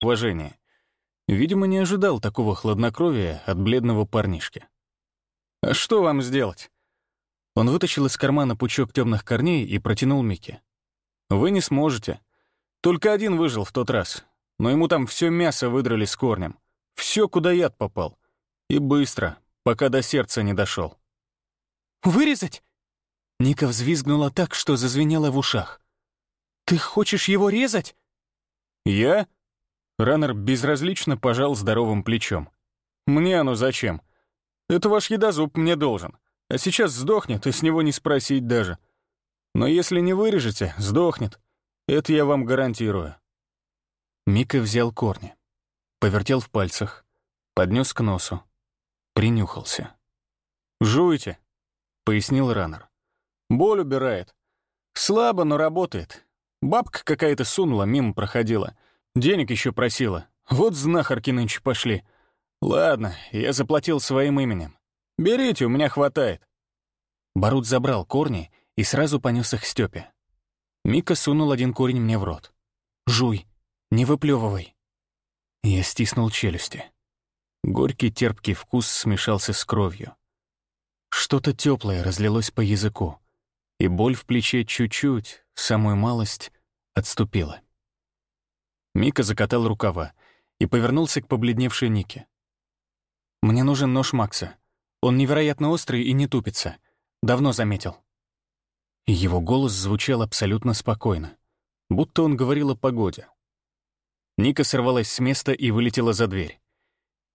уважение. Видимо, не ожидал такого хладнокровия от бледного парнишки. «А что вам сделать?» Он вытащил из кармана пучок темных корней и протянул Микки. «Вы не сможете. Только один выжил в тот раз, но ему там все мясо выдрали с корнем. Все, куда яд попал. И быстро, пока до сердца не дошел. «Вырезать?» Ника взвизгнула так, что зазвенела в ушах. «Ты хочешь его резать?» «Я?» Раннер безразлично пожал здоровым плечом. «Мне оно зачем? Это ваш едозуб мне должен. А сейчас сдохнет, и с него не спросить даже. Но если не вырежете, сдохнет. Это я вам гарантирую». Мика взял корни, повертел в пальцах, поднес к носу, принюхался. «Жуйте», — пояснил Раннер. «Боль убирает. Слабо, но работает. Бабка какая-то сунула, мимо проходила. Денег еще просила. Вот знахарки нынче пошли. Ладно, я заплатил своим именем. Берите, у меня хватает». Барут забрал корни и сразу понес их Степе. Мика сунул один корень мне в рот. «Жуй, не выплевывай». Я стиснул челюсти. Горький терпкий вкус смешался с кровью. Что-то теплое разлилось по языку, и боль в плече чуть-чуть, самую малость, отступила. Мика закатал рукава и повернулся к побледневшей Нике. «Мне нужен нож Макса. Он невероятно острый и не тупится. Давно заметил». Его голос звучал абсолютно спокойно, будто он говорил о погоде. Ника сорвалась с места и вылетела за дверь.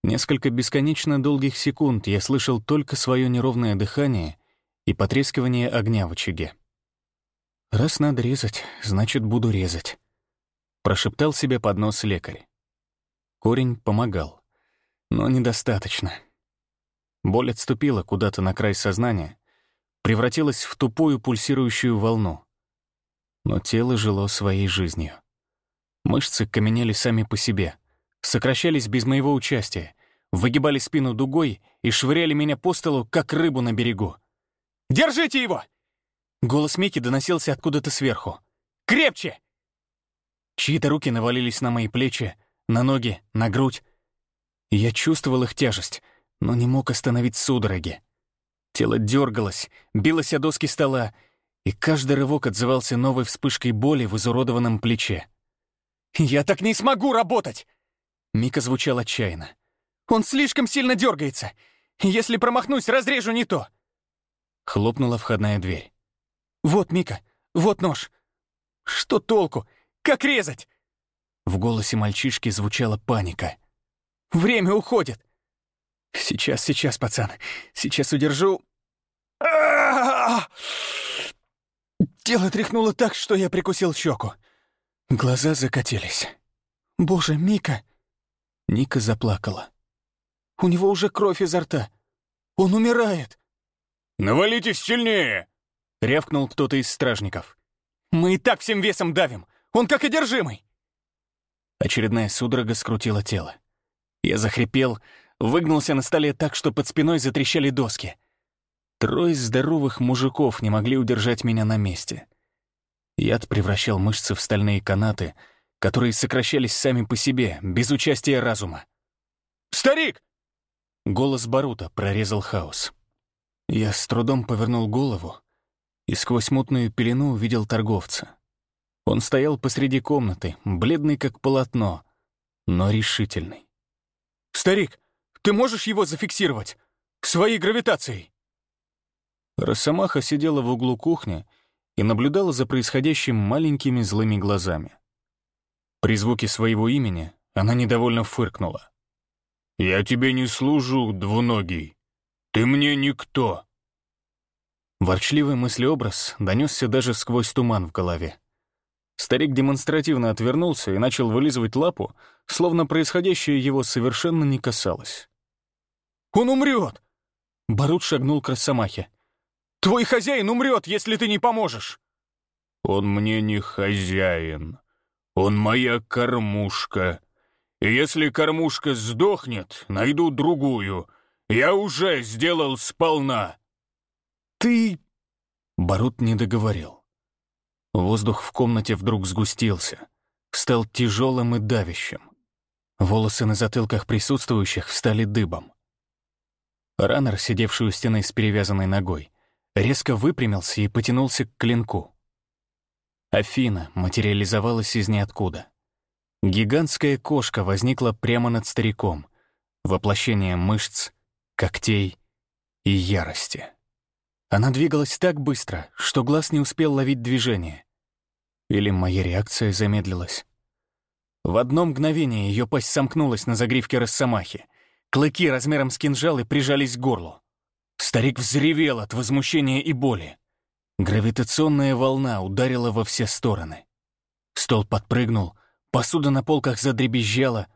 Несколько бесконечно долгих секунд я слышал только свое неровное дыхание и потрескивание огня в очаге. «Раз надо резать, значит, буду резать», — прошептал себе под нос лекарь. Корень помогал, но недостаточно. Боль отступила куда-то на край сознания, превратилась в тупую пульсирующую волну. Но тело жило своей жизнью. Мышцы каменели сами по себе — сокращались без моего участия, выгибали спину дугой и швыряли меня по столу, как рыбу на берегу. «Держите его!» Голос Мики доносился откуда-то сверху. «Крепче!» Чьи-то руки навалились на мои плечи, на ноги, на грудь. Я чувствовал их тяжесть, но не мог остановить судороги. Тело дергалось, билось о доски стола, и каждый рывок отзывался новой вспышкой боли в изуродованном плече. «Я так не смогу работать!» Мика звучал отчаянно. «Он слишком сильно дергается! Если промахнусь, разрежу не то!» Хлопнула входная дверь. «Вот, Мика, вот нож!» «Что толку? Как резать?» В голосе мальчишки звучала паника. «Время уходит!» «Сейчас, сейчас, пацан, сейчас удержу...» Тело тряхнуло так, что я прикусил щеку. Глаза закатились. «Боже, Мика!» Ника заплакала. «У него уже кровь изо рта. Он умирает!» «Навалитесь сильнее!» — рявкнул кто-то из стражников. «Мы и так всем весом давим! Он как одержимый!» Очередная судорога скрутила тело. Я захрипел, выгнулся на столе так, что под спиной затрещали доски. Трое здоровых мужиков не могли удержать меня на месте. Яд превращал мышцы в стальные канаты — которые сокращались сами по себе, без участия разума. «Старик!» Голос Барута прорезал хаос. Я с трудом повернул голову и сквозь мутную пелену увидел торговца. Он стоял посреди комнаты, бледный как полотно, но решительный. «Старик, ты можешь его зафиксировать? Своей гравитацией?» Росомаха сидела в углу кухни и наблюдала за происходящим маленькими злыми глазами. При звуке своего имени она недовольно фыркнула. «Я тебе не служу, двуногий. Ты мне никто». Ворчливый мыслеобраз донесся даже сквозь туман в голове. Старик демонстративно отвернулся и начал вылизывать лапу, словно происходящее его совершенно не касалось. «Он умрет!» Барут шагнул к Росомахе. «Твой хозяин умрет, если ты не поможешь!» «Он мне не хозяин», он моя кормушка. И если кормушка сдохнет, найду другую. Я уже сделал сполна». «Ты...» Барут не договорил. Воздух в комнате вдруг сгустился, стал тяжелым и давящим. Волосы на затылках присутствующих встали дыбом. Раннер, сидевший у стены с перевязанной ногой, резко выпрямился и потянулся к клинку. Афина материализовалась из ниоткуда. Гигантская кошка возникла прямо над стариком, воплощение мышц, когтей и ярости. Она двигалась так быстро, что глаз не успел ловить движение. Или моя реакция замедлилась. В одно мгновение ее пасть сомкнулась на загривке росомахи. Клыки размером с кинжалы прижались к горлу. Старик взревел от возмущения и боли. Гравитационная волна ударила во все стороны. Стол подпрыгнул, посуда на полках задребезжала,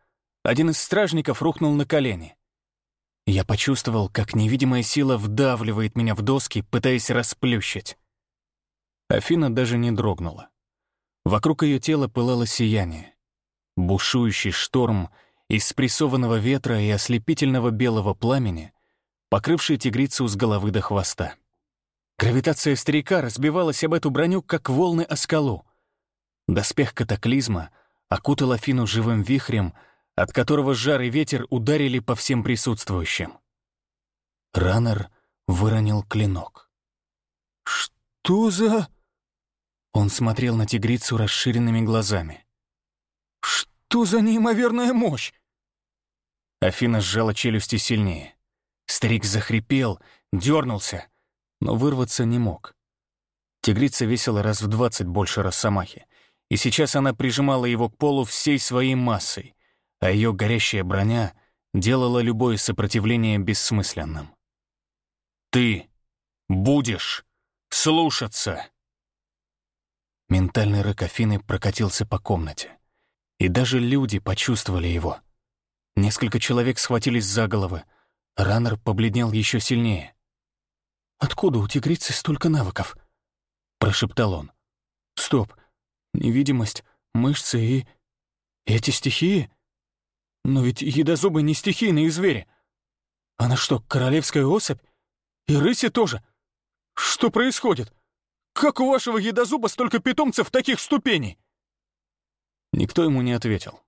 один из стражников рухнул на колени. Я почувствовал, как невидимая сила вдавливает меня в доски, пытаясь расплющить. Афина даже не дрогнула. Вокруг ее тела пылало сияние. Бушующий шторм из спрессованного ветра и ослепительного белого пламени, покрывший тигрицу с головы до хвоста. Гравитация старика разбивалась об эту броню, как волны о скалу. Доспех катаклизма окутал Афину живым вихрем, от которого жар и ветер ударили по всем присутствующим. Раннер выронил клинок. «Что за...» Он смотрел на тигрицу расширенными глазами. «Что за неимоверная мощь?» Афина сжала челюсти сильнее. Старик захрипел, дернулся, но вырваться не мог. Тигрица весила раз в двадцать больше Росомахи, и сейчас она прижимала его к полу всей своей массой, а ее горящая броня делала любое сопротивление бессмысленным. «Ты будешь слушаться!» Ментальный рык прокатился по комнате. И даже люди почувствовали его. Несколько человек схватились за головы. Раннер побледнел еще сильнее. «Откуда у тигрицы столько навыков?» — прошептал он. «Стоп. Невидимость, мышцы и... Эти стихии? Но ведь едозубы не стихийные звери. Она что, королевская особь? И рыси тоже? Что происходит? Как у вашего едозуба столько питомцев таких ступеней?» Никто ему не ответил.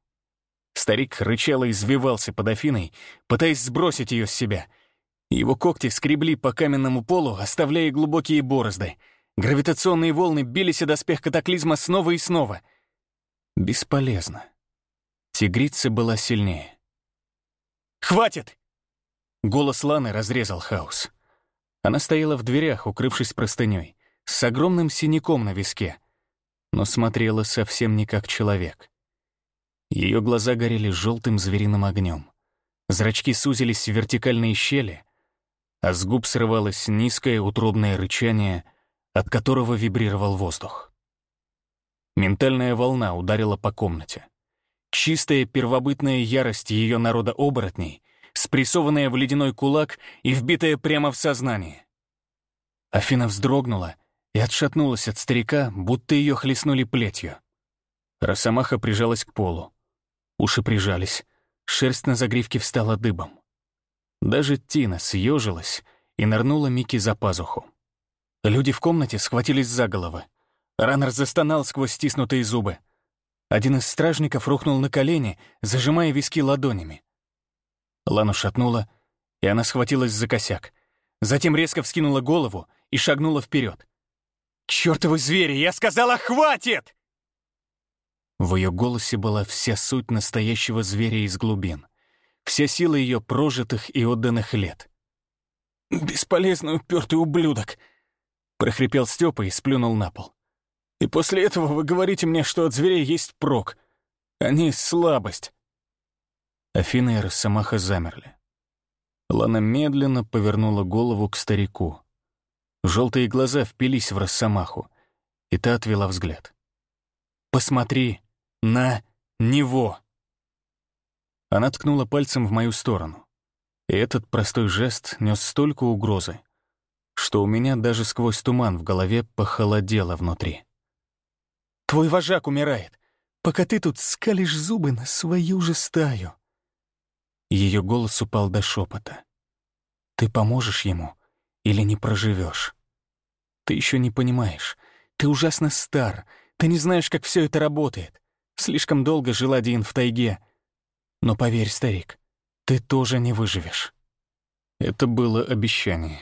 Старик рычал и извивался под Афиной, пытаясь сбросить ее с себя — его когти скребли по каменному полу, оставляя глубокие борозды. Гравитационные волны бились о доспех катаклизма снова и снова. Бесполезно. Тигрица была сильнее. «Хватит!» Голос Ланы разрезал хаос. Она стояла в дверях, укрывшись простыней, с огромным синяком на виске, но смотрела совсем не как человек. Ее глаза горели желтым звериным огнем. Зрачки сузились в вертикальные щели, а с губ срывалось низкое утробное рычание, от которого вибрировал воздух. Ментальная волна ударила по комнате. Чистая первобытная ярость ее народа оборотней, спрессованная в ледяной кулак и вбитая прямо в сознание. Афина вздрогнула и отшатнулась от старика, будто ее хлестнули плетью. Росомаха прижалась к полу. Уши прижались, шерсть на загривке встала дыбом. Даже Тина съежилась и нырнула Микки за пазуху. Люди в комнате схватились за головы. Раннер застонал сквозь стиснутые зубы. Один из стражников рухнул на колени, зажимая виски ладонями. Лану шатнула, и она схватилась за косяк. Затем резко вскинула голову и шагнула вперед. «Чёртовы звери! Я сказала, хватит!» В ее голосе была вся суть настоящего зверя из глубин вся сила ее прожитых и отданных лет. «Бесполезный упертый ублюдок!» — прохрипел Степа и сплюнул на пол. «И после этого вы говорите мне, что от зверей есть прок. Они — слабость». Афина и Росомаха замерли. Лана медленно повернула голову к старику. Желтые глаза впились в Росомаху, и та отвела взгляд. «Посмотри на него!» Она ткнула пальцем в мою сторону. И этот простой жест нес столько угрозы, что у меня даже сквозь туман в голове похолодело внутри. «Твой вожак умирает, пока ты тут скалишь зубы на свою же стаю». Ее голос упал до шепота. «Ты поможешь ему или не проживешь? Ты еще не понимаешь. Ты ужасно стар. Ты не знаешь, как все это работает. Слишком долго жил один в тайге. Но поверь, старик, ты тоже не выживешь. Это было обещание.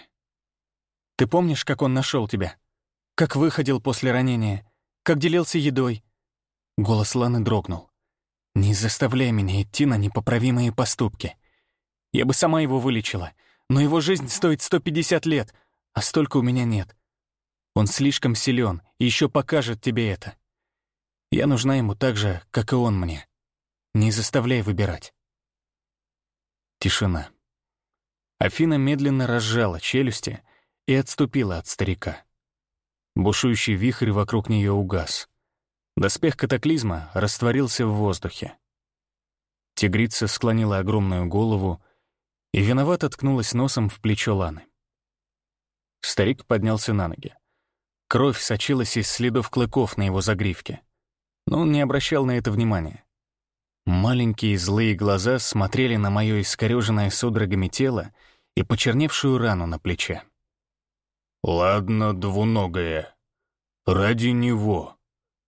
Ты помнишь, как он нашел тебя? Как выходил после ранения? Как делился едой? Голос Ланы дрогнул. Не заставляй меня идти на непоправимые поступки. Я бы сама его вылечила, но его жизнь стоит 150 лет, а столько у меня нет. Он слишком силен и еще покажет тебе это. Я нужна ему так же, как и он мне. Не заставляй выбирать. Тишина. Афина медленно разжала челюсти и отступила от старика. Бушующий вихрь вокруг нее угас. Доспех катаклизма растворился в воздухе. Тигрица склонила огромную голову и виновато ткнулась носом в плечо Ланы. Старик поднялся на ноги. Кровь сочилась из следов клыков на его загривке, но он не обращал на это внимания. Маленькие злые глаза смотрели на мое искорёженное судорогами тело и почерневшую рану на плече. «Ладно, двуногая. Ради него.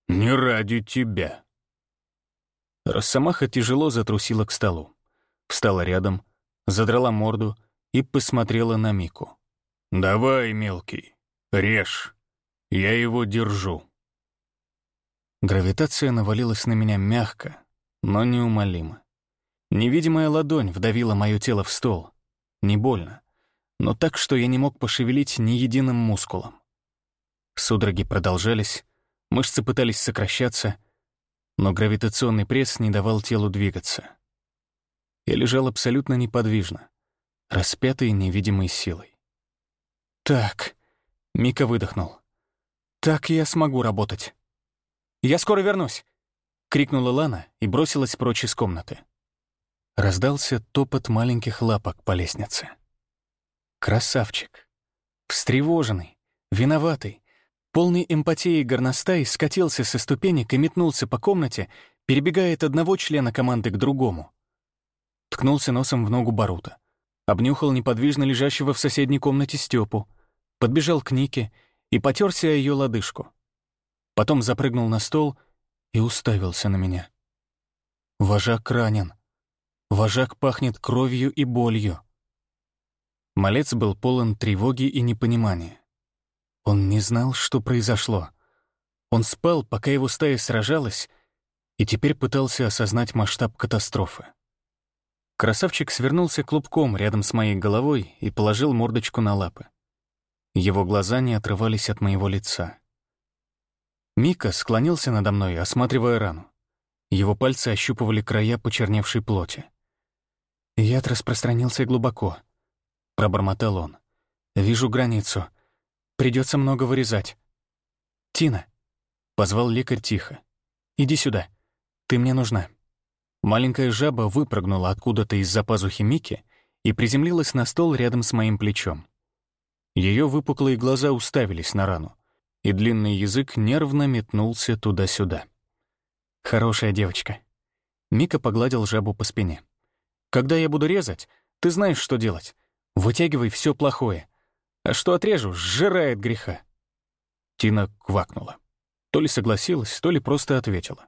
Не ради тебя». Росомаха тяжело затрусила к столу. Встала рядом, задрала морду и посмотрела на Мику. «Давай, мелкий, режь. Я его держу». Гравитация навалилась на меня мягко, но неумолимо. Невидимая ладонь вдавила мое тело в стол. Не больно, но так, что я не мог пошевелить ни единым мускулом. Судороги продолжались, мышцы пытались сокращаться, но гравитационный пресс не давал телу двигаться. Я лежал абсолютно неподвижно, распятый невидимой силой. «Так», — Мика выдохнул, — «так я смогу работать. Я скоро вернусь». — крикнула Лана и бросилась прочь из комнаты. Раздался топот маленьких лапок по лестнице. Красавчик. Встревоженный, виноватый, полный эмпатии горностай скатился со ступенек и метнулся по комнате, перебегая от одного члена команды к другому. Ткнулся носом в ногу Барута. Обнюхал неподвижно лежащего в соседней комнате Степу, подбежал к Нике и потерся о ее лодыжку. Потом запрыгнул на стол — и уставился на меня. Вожак ранен. Вожак пахнет кровью и болью. Малец был полон тревоги и непонимания. Он не знал, что произошло. Он спал, пока его стая сражалась, и теперь пытался осознать масштаб катастрофы. Красавчик свернулся клубком рядом с моей головой и положил мордочку на лапы. Его глаза не отрывались от моего лица. Мика склонился надо мной, осматривая рану. Его пальцы ощупывали края почерневшей плоти. Яд распространился глубоко. Пробормотал он. «Вижу границу. Придется много вырезать». «Тина», — позвал лекарь тихо. «Иди сюда. Ты мне нужна». Маленькая жаба выпрыгнула откуда-то из-за пазухи Мики и приземлилась на стол рядом с моим плечом. Ее выпуклые глаза уставились на рану и длинный язык нервно метнулся туда-сюда. «Хорошая девочка». Мика погладил жабу по спине. «Когда я буду резать, ты знаешь, что делать. Вытягивай все плохое. А что отрежу, сжирает греха». Тина квакнула. То ли согласилась, то ли просто ответила.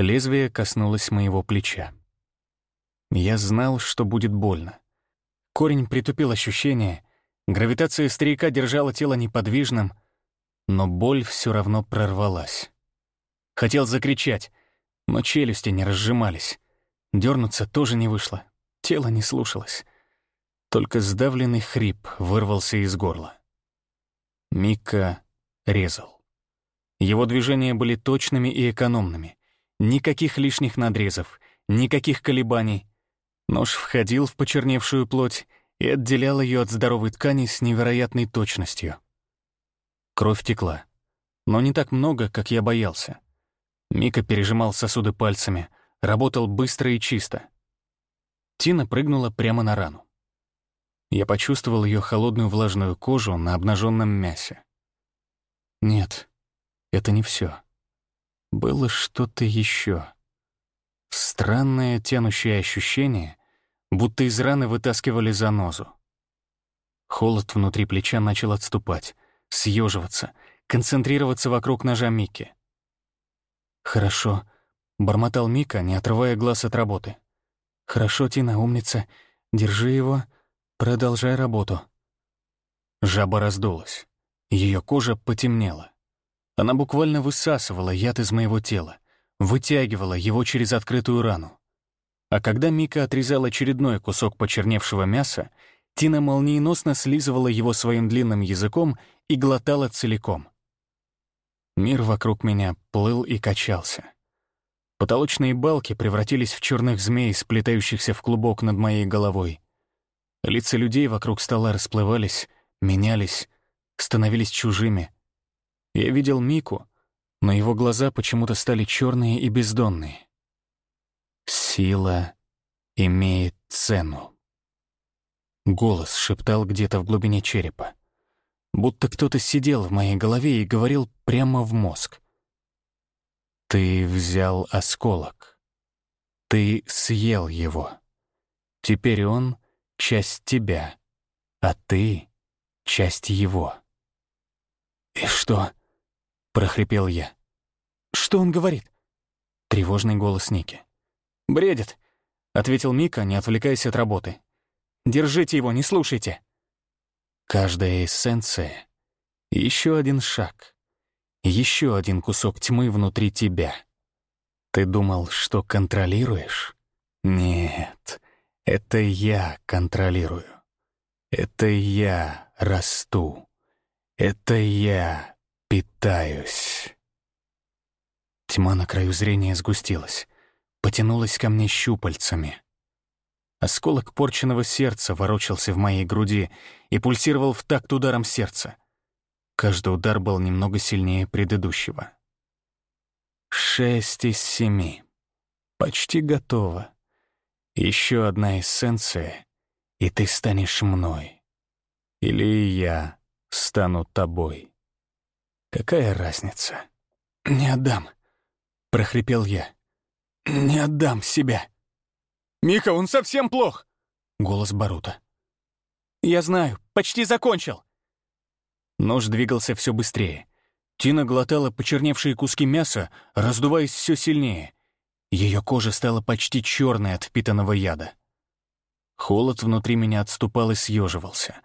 Лезвие коснулось моего плеча. Я знал, что будет больно. Корень притупил ощущение, гравитация старика держала тело неподвижным — но боль все равно прорвалась. Хотел закричать, но челюсти не разжимались. Дернуться тоже не вышло, тело не слушалось. Только сдавленный хрип вырвался из горла. Мика резал. Его движения были точными и экономными. Никаких лишних надрезов, никаких колебаний. Нож входил в почерневшую плоть и отделял ее от здоровой ткани с невероятной точностью. Кровь текла. Но не так много, как я боялся. Мика пережимал сосуды пальцами, работал быстро и чисто. Тина прыгнула прямо на рану. Я почувствовал ее холодную влажную кожу на обнаженном мясе. Нет, это не все. Было что-то еще. Странное тянущее ощущение, будто из раны вытаскивали занозу. Холод внутри плеча начал отступать съеживаться, концентрироваться вокруг ножа Микки. «Хорошо, бормотал Мика, не отрывая глаз от работы. «Хорошо, Тина, умница. Держи его. Продолжай работу». Жаба раздулась. Ее кожа потемнела. Она буквально высасывала яд из моего тела, вытягивала его через открытую рану. А когда Мика отрезал очередной кусок почерневшего мяса, Тина молниеносно слизывала его своим длинным языком и глотала целиком. Мир вокруг меня плыл и качался. Потолочные балки превратились в черных змей, сплетающихся в клубок над моей головой. Лица людей вокруг стола расплывались, менялись, становились чужими. Я видел Мику, но его глаза почему-то стали черные и бездонные. Сила имеет цену. Голос шептал где-то в глубине черепа. Будто кто-то сидел в моей голове и говорил прямо в мозг. Ты взял осколок. Ты съел его. Теперь он — часть тебя, а ты — часть его. «И что?» — прохрипел я. «Что он говорит?» Тревожный голос Ники. «Бредит», — ответил Мика, не отвлекаясь от работы. «Держите его, не слушайте». Каждая эссенция — еще один шаг, еще один кусок тьмы внутри тебя. Ты думал, что контролируешь? Нет, это я контролирую. Это я расту. Это я питаюсь. Тьма на краю зрения сгустилась потянулась ко мне щупальцами. Осколок порченного сердца ворочался в моей груди и пульсировал в такт ударом сердца. Каждый удар был немного сильнее предыдущего. Шесть из семи. Почти готово. Еще одна эссенция, и ты станешь мной. Или я стану тобой. Какая разница? «Не отдам», — прохрипел я. «Не отдам себя». «Мика, он совсем плох!» — голос Барута. «Я знаю, почти закончил». Нож двигался все быстрее. Тина глотала почерневшие куски мяса, раздуваясь все сильнее. Ее кожа стала почти черной от впитанного яда. Холод внутри меня отступал и съеживался,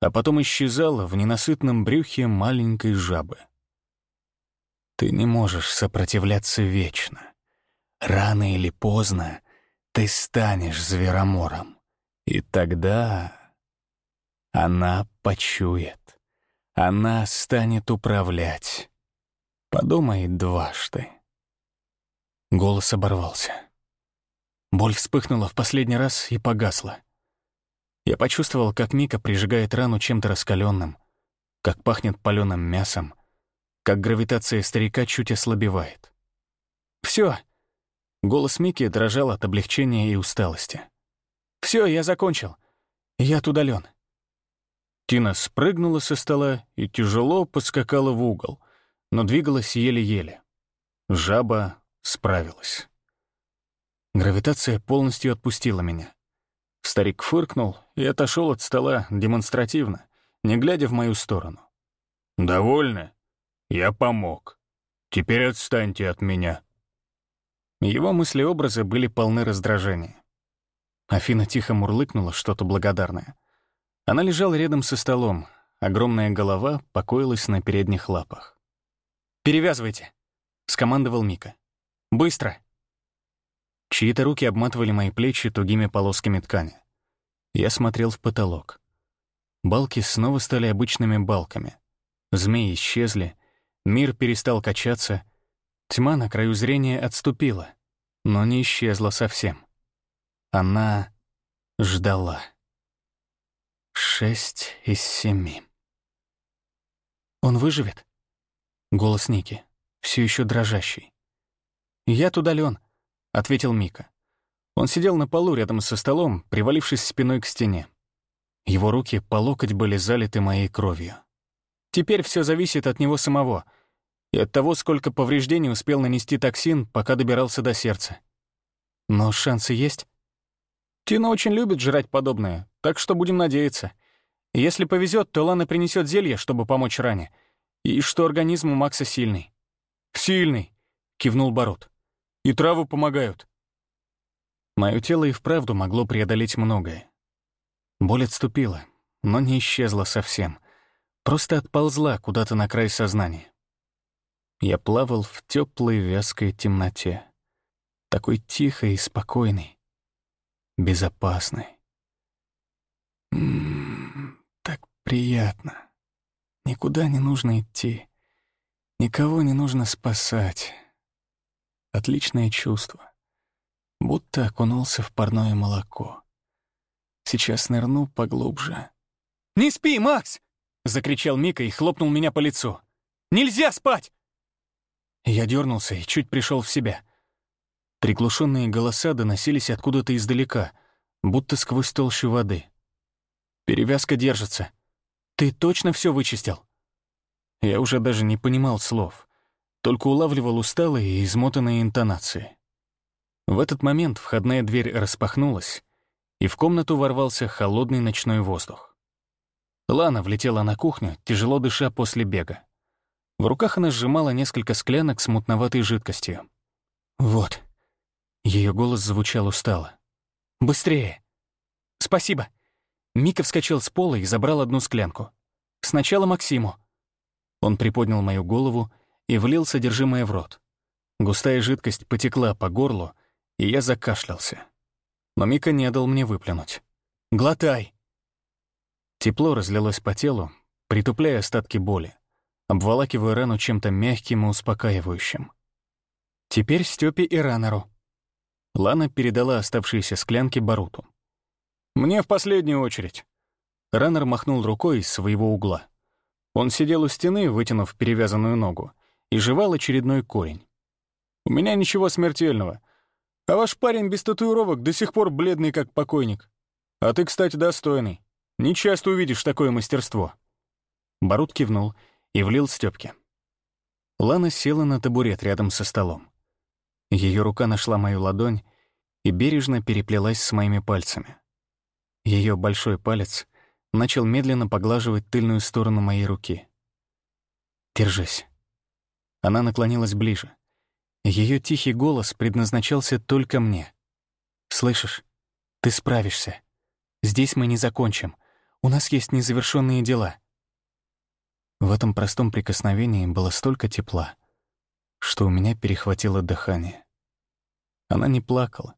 а потом исчезал в ненасытном брюхе маленькой жабы. Ты не можешь сопротивляться вечно. Рано или поздно ты станешь зверомором. И тогда она почует. Она станет управлять. Подумай дважды. Голос оборвался. Боль вспыхнула в последний раз и погасла. Я почувствовал, как Мика прижигает рану чем-то раскаленным, как пахнет паленым мясом, как гравитация старика чуть ослабевает. Все, Голос Мики дрожал от облегчения и усталости. Все, я закончил. Я удален. Тина спрыгнула со стола и тяжело поскакала в угол, но двигалась еле-еле. Жаба справилась. Гравитация полностью отпустила меня. Старик фыркнул и отошел от стола демонстративно, не глядя в мою сторону. «Довольно? Я помог. Теперь отстаньте от меня». Его мысли-образы были полны раздражения. Афина тихо мурлыкнула что-то благодарное. Она лежала рядом со столом, огромная голова покоилась на передних лапах. «Перевязывайте!» — скомандовал Мика. «Быстро!» Чьи-то руки обматывали мои плечи тугими полосками ткани. Я смотрел в потолок. Балки снова стали обычными балками. Змеи исчезли, мир перестал качаться — Тьма на краю зрения отступила, но не исчезла совсем. Она ждала. Шесть из семи. «Он выживет?» Голос Ники, все еще дрожащий. «Я удален», — ответил Мика. Он сидел на полу рядом со столом, привалившись спиной к стене. Его руки по локоть были залиты моей кровью. Теперь все зависит от него самого — и от того, сколько повреждений успел нанести токсин, пока добирался до сердца. Но шансы есть? Тина очень любит жрать подобное, так что будем надеяться. Если повезет, то Лана принесет зелье, чтобы помочь ране. И что организм у Макса сильный. «Сильный!» — кивнул Бород. И травы помогают». Мое тело и вправду могло преодолеть многое. Боль отступила, но не исчезла совсем. Просто отползла куда-то на край сознания. Я плавал в теплой вязкой темноте. Такой тихой и спокойной. Безопасной. М-м, так приятно. Никуда не нужно идти. Никого не нужно спасать. Отличное чувство. Будто окунулся в парное молоко. Сейчас нырну поглубже. «Не спи, Макс!» — закричал Мика и хлопнул меня по лицу. «Нельзя спать!» Я дернулся и чуть пришел в себя. Приглушенные голоса доносились откуда-то издалека, будто сквозь толщу воды. «Перевязка держится. Ты точно все вычистил?» Я уже даже не понимал слов, только улавливал усталые и измотанные интонации. В этот момент входная дверь распахнулась, и в комнату ворвался холодный ночной воздух. Лана влетела на кухню, тяжело дыша после бега. В руках она сжимала несколько склянок с мутноватой жидкостью. «Вот». Ее голос звучал устало. «Быстрее!» «Спасибо!» Мика вскочил с пола и забрал одну склянку. «Сначала Максиму». Он приподнял мою голову и влил содержимое в рот. Густая жидкость потекла по горлу, и я закашлялся. Но Мика не дал мне выплюнуть. «Глотай!» Тепло разлилось по телу, притупляя остатки боли, обволакивая рану чем-то мягким и успокаивающим. «Теперь Стёпе и Ранеру». Лана передала оставшиеся склянки Баруту. «Мне в последнюю очередь». Раннер махнул рукой из своего угла. Он сидел у стены, вытянув перевязанную ногу, и жевал очередной корень. «У меня ничего смертельного. А ваш парень без татуировок до сих пор бледный, как покойник. А ты, кстати, достойный. Не часто увидишь такое мастерство». Барут кивнул и влил Стёпке. Лана села на табурет рядом со столом. Ее рука нашла мою ладонь и бережно переплелась с моими пальцами. Ее большой палец начал медленно поглаживать тыльную сторону моей руки. «Держись». Она наклонилась ближе. Ее тихий голос предназначался только мне. «Слышишь? Ты справишься. Здесь мы не закончим. У нас есть незавершенные дела». В этом простом прикосновении было столько тепла, что у меня перехватило дыхание. Она не плакала,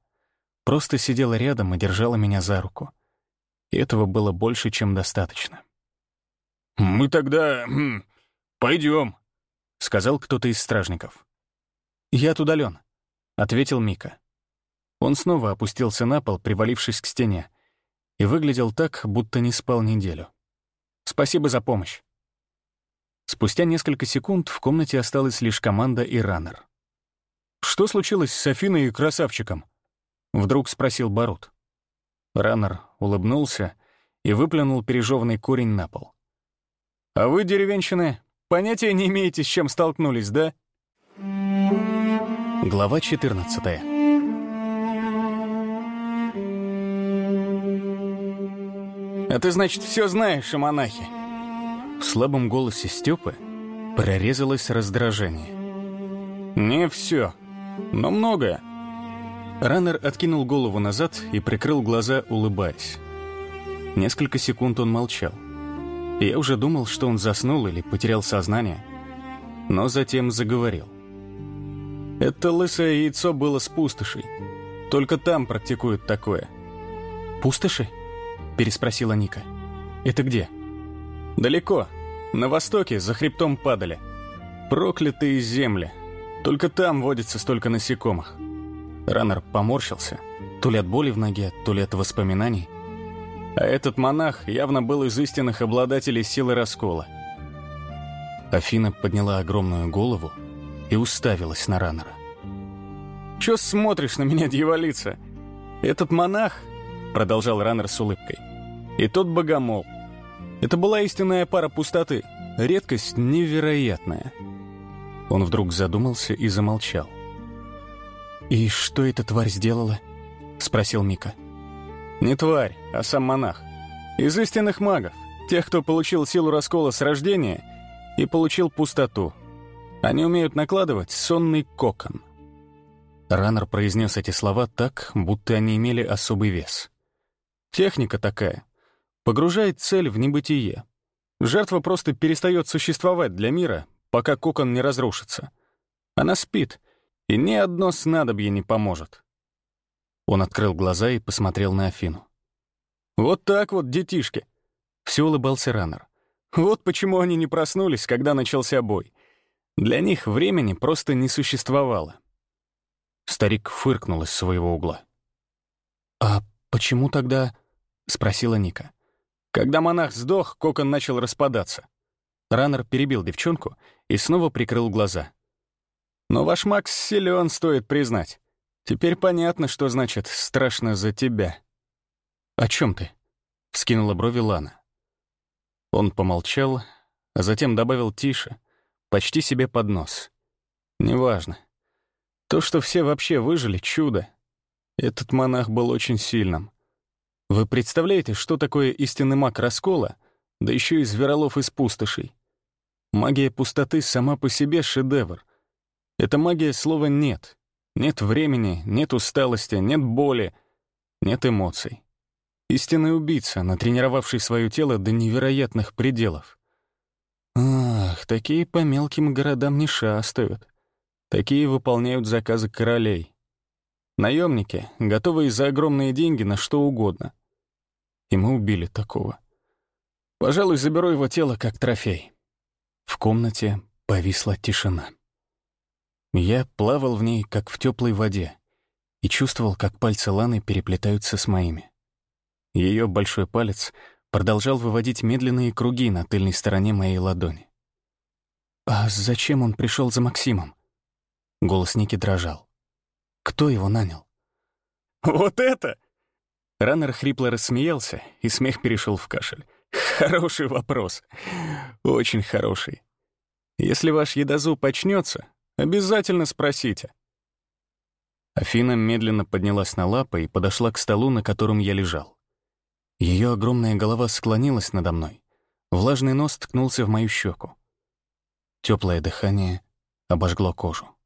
просто сидела рядом и держала меня за руку и этого было больше, чем достаточно. «Мы тогда... Хм, пойдем, сказал кто-то из стражников. «Я удален, ответил Мика. Он снова опустился на пол, привалившись к стене, и выглядел так, будто не спал неделю. «Спасибо за помощь». Спустя несколько секунд в комнате осталась лишь команда и раннер. «Что случилось с Афиной и красавчиком?» — вдруг спросил Барут. Раннер улыбнулся и выплюнул пережеванный корень на пол. «А вы, деревенщины, понятия не имеете, с чем столкнулись, да?» Глава 14 «А ты, значит, все знаешь о монахе?» В слабом голосе Степы прорезалось раздражение. «Не все, но многое. Раннер откинул голову назад и прикрыл глаза, улыбаясь. Несколько секунд он молчал. Я уже думал, что он заснул или потерял сознание, но затем заговорил. Это лысое яйцо было с пустошей. Только там практикуют такое. «Пустоши?» — переспросила Ника. «Это где?» «Далеко. На востоке, за хребтом падали. Проклятые земли. Только там водится столько насекомых. Раннер поморщился, то ли от боли в ноге, то ли от воспоминаний. А этот монах явно был из истинных обладателей силы раскола. Афина подняла огромную голову и уставилась на Раннера. «Чё смотришь на меня, дьяволица? Этот монах, — продолжал Раннер с улыбкой, — и тот богомол. Это была истинная пара пустоты, редкость невероятная». Он вдруг задумался и замолчал. «И что эта тварь сделала?» — спросил Мика. «Не тварь, а сам монах. Из истинных магов, тех, кто получил силу раскола с рождения и получил пустоту. Они умеют накладывать сонный кокон». Раннер произнес эти слова так, будто они имели особый вес. Техника такая. Погружает цель в небытие. Жертва просто перестает существовать для мира, пока кокон не разрушится. Она спит, и ни одно снадобье не поможет. Он открыл глаза и посмотрел на Афину. «Вот так вот, детишки!» Все улыбался Раннер. «Вот почему они не проснулись, когда начался бой. Для них времени просто не существовало». Старик фыркнул из своего угла. «А почему тогда...» — спросила Ника. Когда монах сдох, кокон начал распадаться. Раннер перебил девчонку и снова прикрыл глаза. «Но ваш Макс силен, стоит признать. Теперь понятно, что значит «страшно за тебя». «О чем ты?» — вскинула брови Лана. Он помолчал, а затем добавил тише, почти себе под нос. «Неважно. То, что все вообще выжили — чудо. Этот монах был очень сильным. Вы представляете, что такое истинный маг раскола, да еще и зверолов из пустошей? Магия пустоты сама по себе — шедевр. Это магия слова «нет». Нет времени, нет усталости, нет боли, нет эмоций. Истинный убийца, натренировавший свое тело до невероятных пределов. Ах, такие по мелким городам не шастают. Такие выполняют заказы королей. Наемники, готовые за огромные деньги на что угодно. И мы убили такого. Пожалуй, заберу его тело как трофей. В комнате повисла тишина. Я плавал в ней, как в теплой воде, и чувствовал, как пальцы Ланы переплетаются с моими. Ее большой палец продолжал выводить медленные круги на тыльной стороне моей ладони. «А зачем он пришел за Максимом?» Голос Ники дрожал. «Кто его нанял?» «Вот это!» Раннер хрипло рассмеялся, и смех перешел в кашель. «Хороший вопрос. Очень хороший. Если ваш едозуб очнется, обязательно спросите». Афина медленно поднялась на лапы и подошла к столу, на котором я лежал. Ее огромная голова склонилась надо мной. Влажный нос ткнулся в мою щеку. Теплое дыхание обожгло кожу.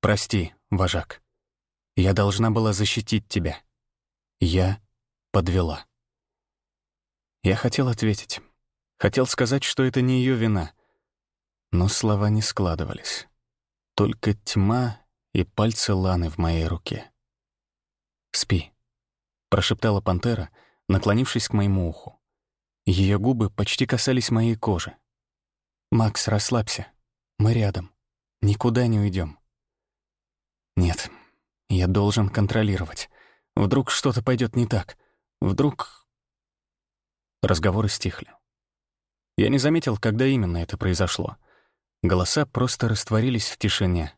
«Прости, вожак. Я должна была защитить тебя. Я подвела». Я хотел ответить. Хотел сказать, что это не ее вина. Но слова не складывались. Только тьма и пальцы Ланы в моей руке. «Спи», — прошептала пантера, наклонившись к моему уху. Ее губы почти касались моей кожи. «Макс, расслабься. Мы рядом. Никуда не уйдем. «Нет, я должен контролировать. Вдруг что-то пойдет не так. Вдруг...» Разговоры стихли. Я не заметил, когда именно это произошло. Голоса просто растворились в тишине,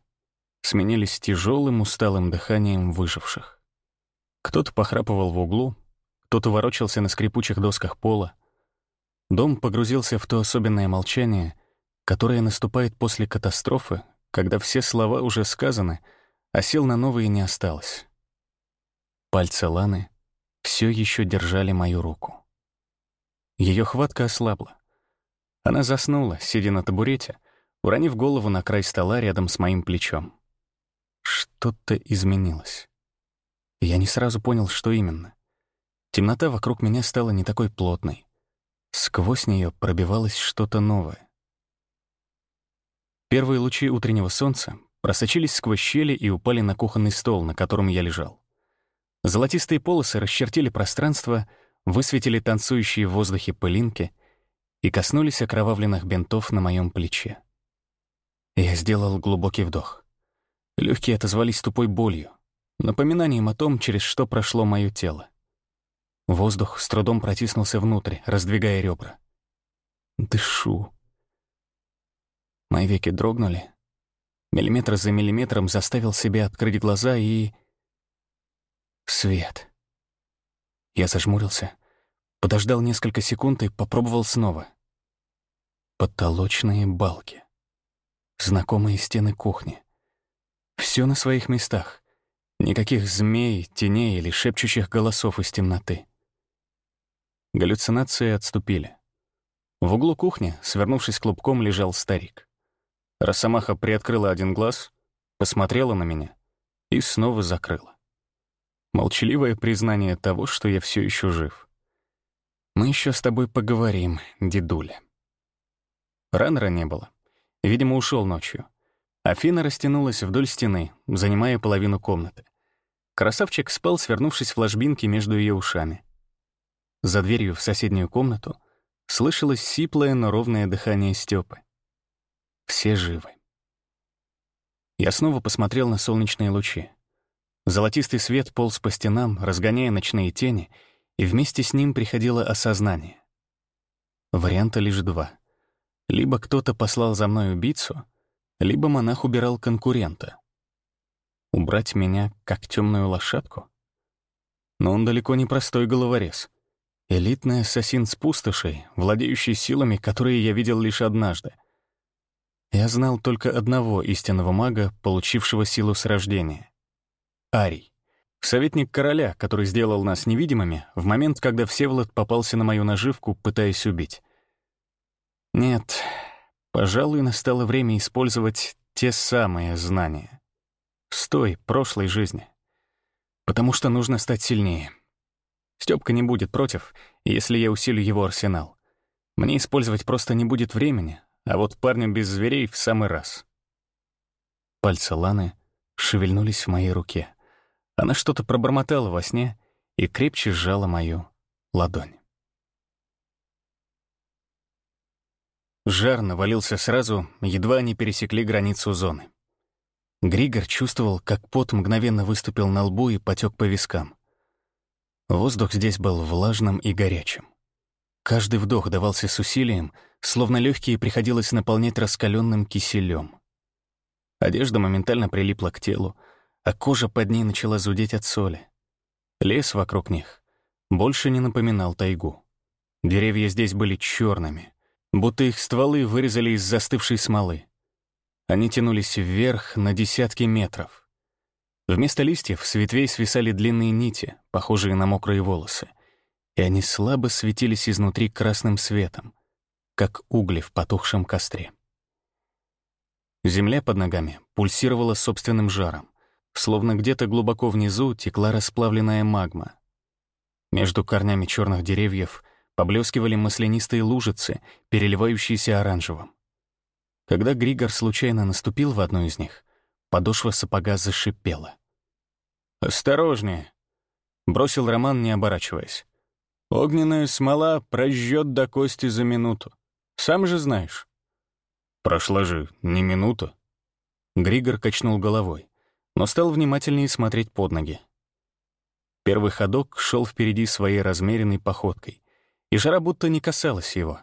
сменились тяжелым усталым дыханием выживших. Кто-то похрапывал в углу, кто-то ворочался на скрипучих досках пола. Дом погрузился в то особенное молчание, которое наступает после катастрофы, когда все слова уже сказаны, а сил на новые не осталось. Пальцы Ланы все еще держали мою руку. Ее хватка ослабла. Она заснула, сидя на табурете, уронив голову на край стола рядом с моим плечом. Что-то изменилось. Я не сразу понял, что именно. Темнота вокруг меня стала не такой плотной. Сквозь нее пробивалось что-то новое. Первые лучи утреннего солнца просочились сквозь щели и упали на кухонный стол, на котором я лежал. Золотистые полосы расчертили пространство, высветили танцующие в воздухе пылинки и коснулись окровавленных бинтов на моем плече. Я сделал глубокий вдох. Легкие отозвались тупой болью напоминанием о том, через что прошло мое тело. Воздух с трудом протиснулся внутрь, раздвигая ребра. Дышу. Мои веки дрогнули. Миллиметр за миллиметром заставил себя открыть глаза и... Свет. Я зажмурился, подождал несколько секунд и попробовал снова. Потолочные балки. Знакомые стены кухни. Все на своих местах. Никаких змей, теней или шепчущих голосов из темноты. Галлюцинации отступили. В углу кухни, свернувшись клубком, лежал старик. Росомаха приоткрыла один глаз, посмотрела на меня и снова закрыла. Молчаливое признание того, что я все еще жив. «Мы еще с тобой поговорим, дедуля». Раннера не было. Видимо, ушел ночью. Афина растянулась вдоль стены, занимая половину комнаты. Красавчик спал, свернувшись в ложбинке между ее ушами. За дверью в соседнюю комнату слышалось сиплое, но ровное дыхание Степы. Все живы. Я снова посмотрел на солнечные лучи. Золотистый свет полз по стенам, разгоняя ночные тени, и вместе с ним приходило осознание. Варианта лишь два. Либо кто-то послал за мной убийцу, либо монах убирал конкурента. Убрать меня как темную лошадку? Но он далеко не простой головорез. Элитный ассасин с пустошей, владеющий силами, которые я видел лишь однажды. Я знал только одного истинного мага, получившего силу с рождения. Арий. Советник короля, который сделал нас невидимыми в момент, когда Всеволод попался на мою наживку, пытаясь убить. Нет, пожалуй, настало время использовать те самые знания. С той, прошлой жизни. Потому что нужно стать сильнее. Стёпка не будет против, если я усилю его арсенал. Мне использовать просто не будет времени, а вот парню без зверей в самый раз. Пальцы Ланы шевельнулись в моей руке. Она что-то пробормотала во сне и крепче сжала мою ладонь. Жар навалился сразу, едва они пересекли границу зоны. Григор чувствовал, как пот мгновенно выступил на лбу и потек по вискам. Воздух здесь был влажным и горячим. Каждый вдох давался с усилием, словно легкие приходилось наполнять раскаленным киселем. Одежда моментально прилипла к телу, а кожа под ней начала зудеть от соли. Лес вокруг них больше не напоминал тайгу. Деревья здесь были черными, будто их стволы вырезали из застывшей смолы. Они тянулись вверх на десятки метров. Вместо листьев с ветвей свисали длинные нити, похожие на мокрые волосы, и они слабо светились изнутри красным светом, как угли в потухшем костре. Земля под ногами пульсировала собственным жаром, словно где-то глубоко внизу текла расплавленная магма. Между корнями черных деревьев поблескивали маслянистые лужицы, переливающиеся оранжевым. Когда Григор случайно наступил в одну из них, подошва сапога зашипела. «Осторожнее!» — бросил Роман, не оборачиваясь. «Огненная смола прожжет до кости за минуту. Сам же знаешь». «Прошла же не минута». Григор качнул головой, но стал внимательнее смотреть под ноги. Первый ходок шел впереди своей размеренной походкой, и жара будто не касалась его.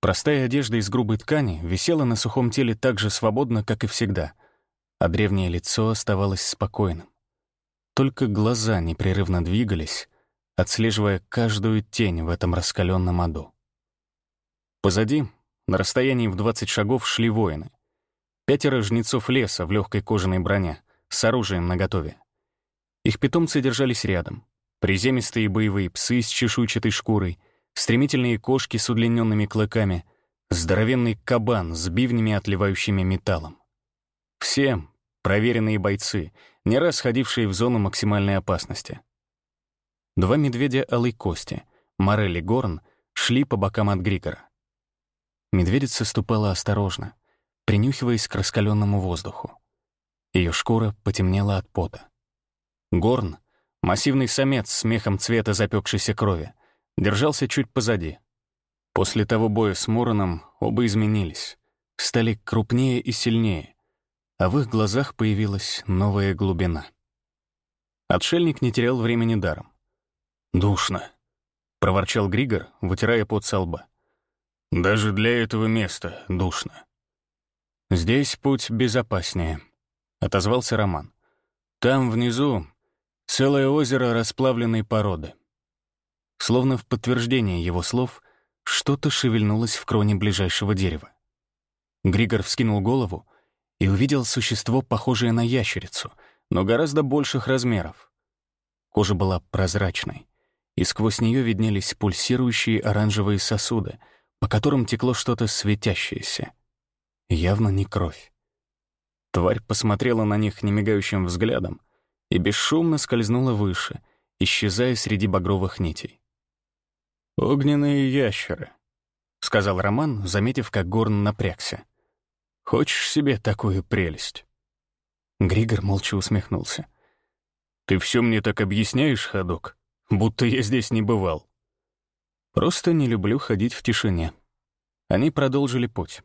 Простая одежда из грубой ткани висела на сухом теле так же свободно, как и всегда, а древнее лицо оставалось спокойным. Только глаза непрерывно двигались, отслеживая каждую тень в этом раскаленном аду. Позади, на расстоянии в 20 шагов, шли воины. Пятеро жнецов леса в легкой кожаной броне, с оружием наготове. Их питомцы держались рядом. Приземистые боевые псы с чешуйчатой шкурой — стремительные кошки с удлиненными клыками, здоровенный кабан с бивнями, отливающими металлом. Все проверенные бойцы, не раз ходившие в зону максимальной опасности. Два медведя алой кости, Морель Горн, шли по бокам от Григора. Медведица ступала осторожно, принюхиваясь к раскаленному воздуху. Ее шкура потемнела от пота. Горн — массивный самец с мехом цвета запекшейся крови — держался чуть позади. После того боя с Мороном оба изменились, стали крупнее и сильнее, а в их глазах появилась новая глубина. Отшельник не терял времени даром. «Душно», — проворчал Григор, вытирая пот со лба. «Даже для этого места душно». «Здесь путь безопаснее», — отозвался Роман. «Там, внизу, целое озеро расплавленной породы. Словно в подтверждение его слов, что-то шевельнулось в кроне ближайшего дерева. Григор вскинул голову и увидел существо, похожее на ящерицу, но гораздо больших размеров. Кожа была прозрачной, и сквозь нее виднелись пульсирующие оранжевые сосуды, по которым текло что-то светящееся. Явно не кровь. Тварь посмотрела на них немигающим взглядом и бесшумно скользнула выше, исчезая среди багровых нитей. «Огненные ящеры», — сказал Роман, заметив, как Горн напрягся. «Хочешь себе такую прелесть?» Григор молча усмехнулся. «Ты все мне так объясняешь, ходок, будто я здесь не бывал». «Просто не люблю ходить в тишине». Они продолжили путь.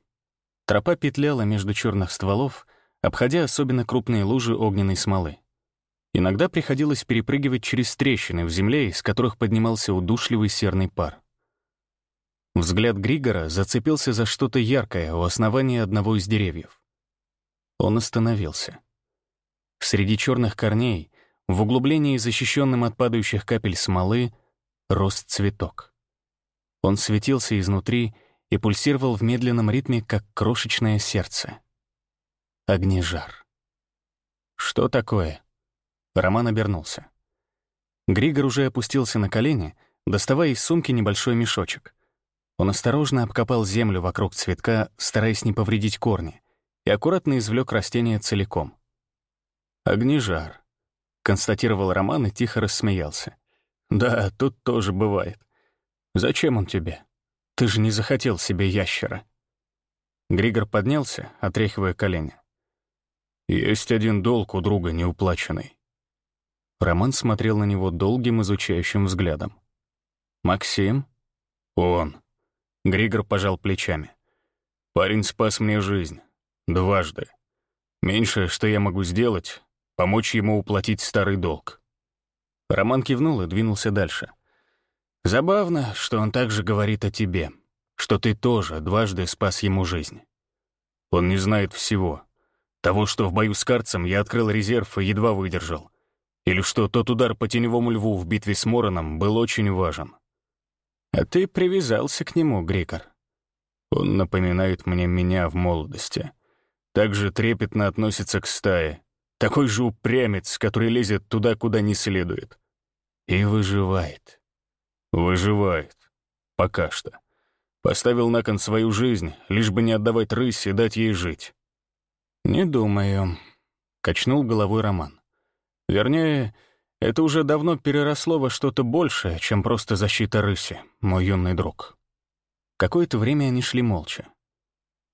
Тропа петляла между черных стволов, обходя особенно крупные лужи огненной смолы. Иногда приходилось перепрыгивать через трещины в земле, из которых поднимался удушливый серный пар. Взгляд Григора зацепился за что-то яркое у основания одного из деревьев. Он остановился. Среди черных корней, в углублении, защищенном от падающих капель смолы, рос цветок. Он светился изнутри и пульсировал в медленном ритме, как крошечное сердце. Огнежар. «Что такое?» Роман обернулся. Григор уже опустился на колени, доставая из сумки небольшой мешочек. Он осторожно обкопал землю вокруг цветка, стараясь не повредить корни, и аккуратно извлек растение целиком. «Огнежар», — констатировал Роман и тихо рассмеялся. «Да, тут тоже бывает. Зачем он тебе? Ты же не захотел себе ящера». Григор поднялся, отряхивая колени. «Есть один долг у друга неуплаченный». Роман смотрел на него долгим изучающим взглядом. «Максим?» «Он». Григор пожал плечами. «Парень спас мне жизнь. Дважды. Меньшее, что я могу сделать, помочь ему уплатить старый долг. Роман кивнул и двинулся дальше. Забавно, что он также говорит о тебе, что ты тоже дважды спас ему жизнь. Он не знает всего. Того, что в бою с Карцем я открыл резерв и едва выдержал. Или что тот удар по теневому льву в битве с Мороном был очень важен. А ты привязался к нему, Грикор. Он напоминает мне меня в молодости. Также трепетно относится к стае, такой же упрямец, который лезет туда, куда не следует. И выживает. Выживает. Пока что. Поставил на кон свою жизнь, лишь бы не отдавать рысь и дать ей жить. «Не думаю», — качнул головой Роман. «Вернее, это уже давно переросло во что-то большее, чем просто защита рыси, мой юный друг». Какое-то время они шли молча.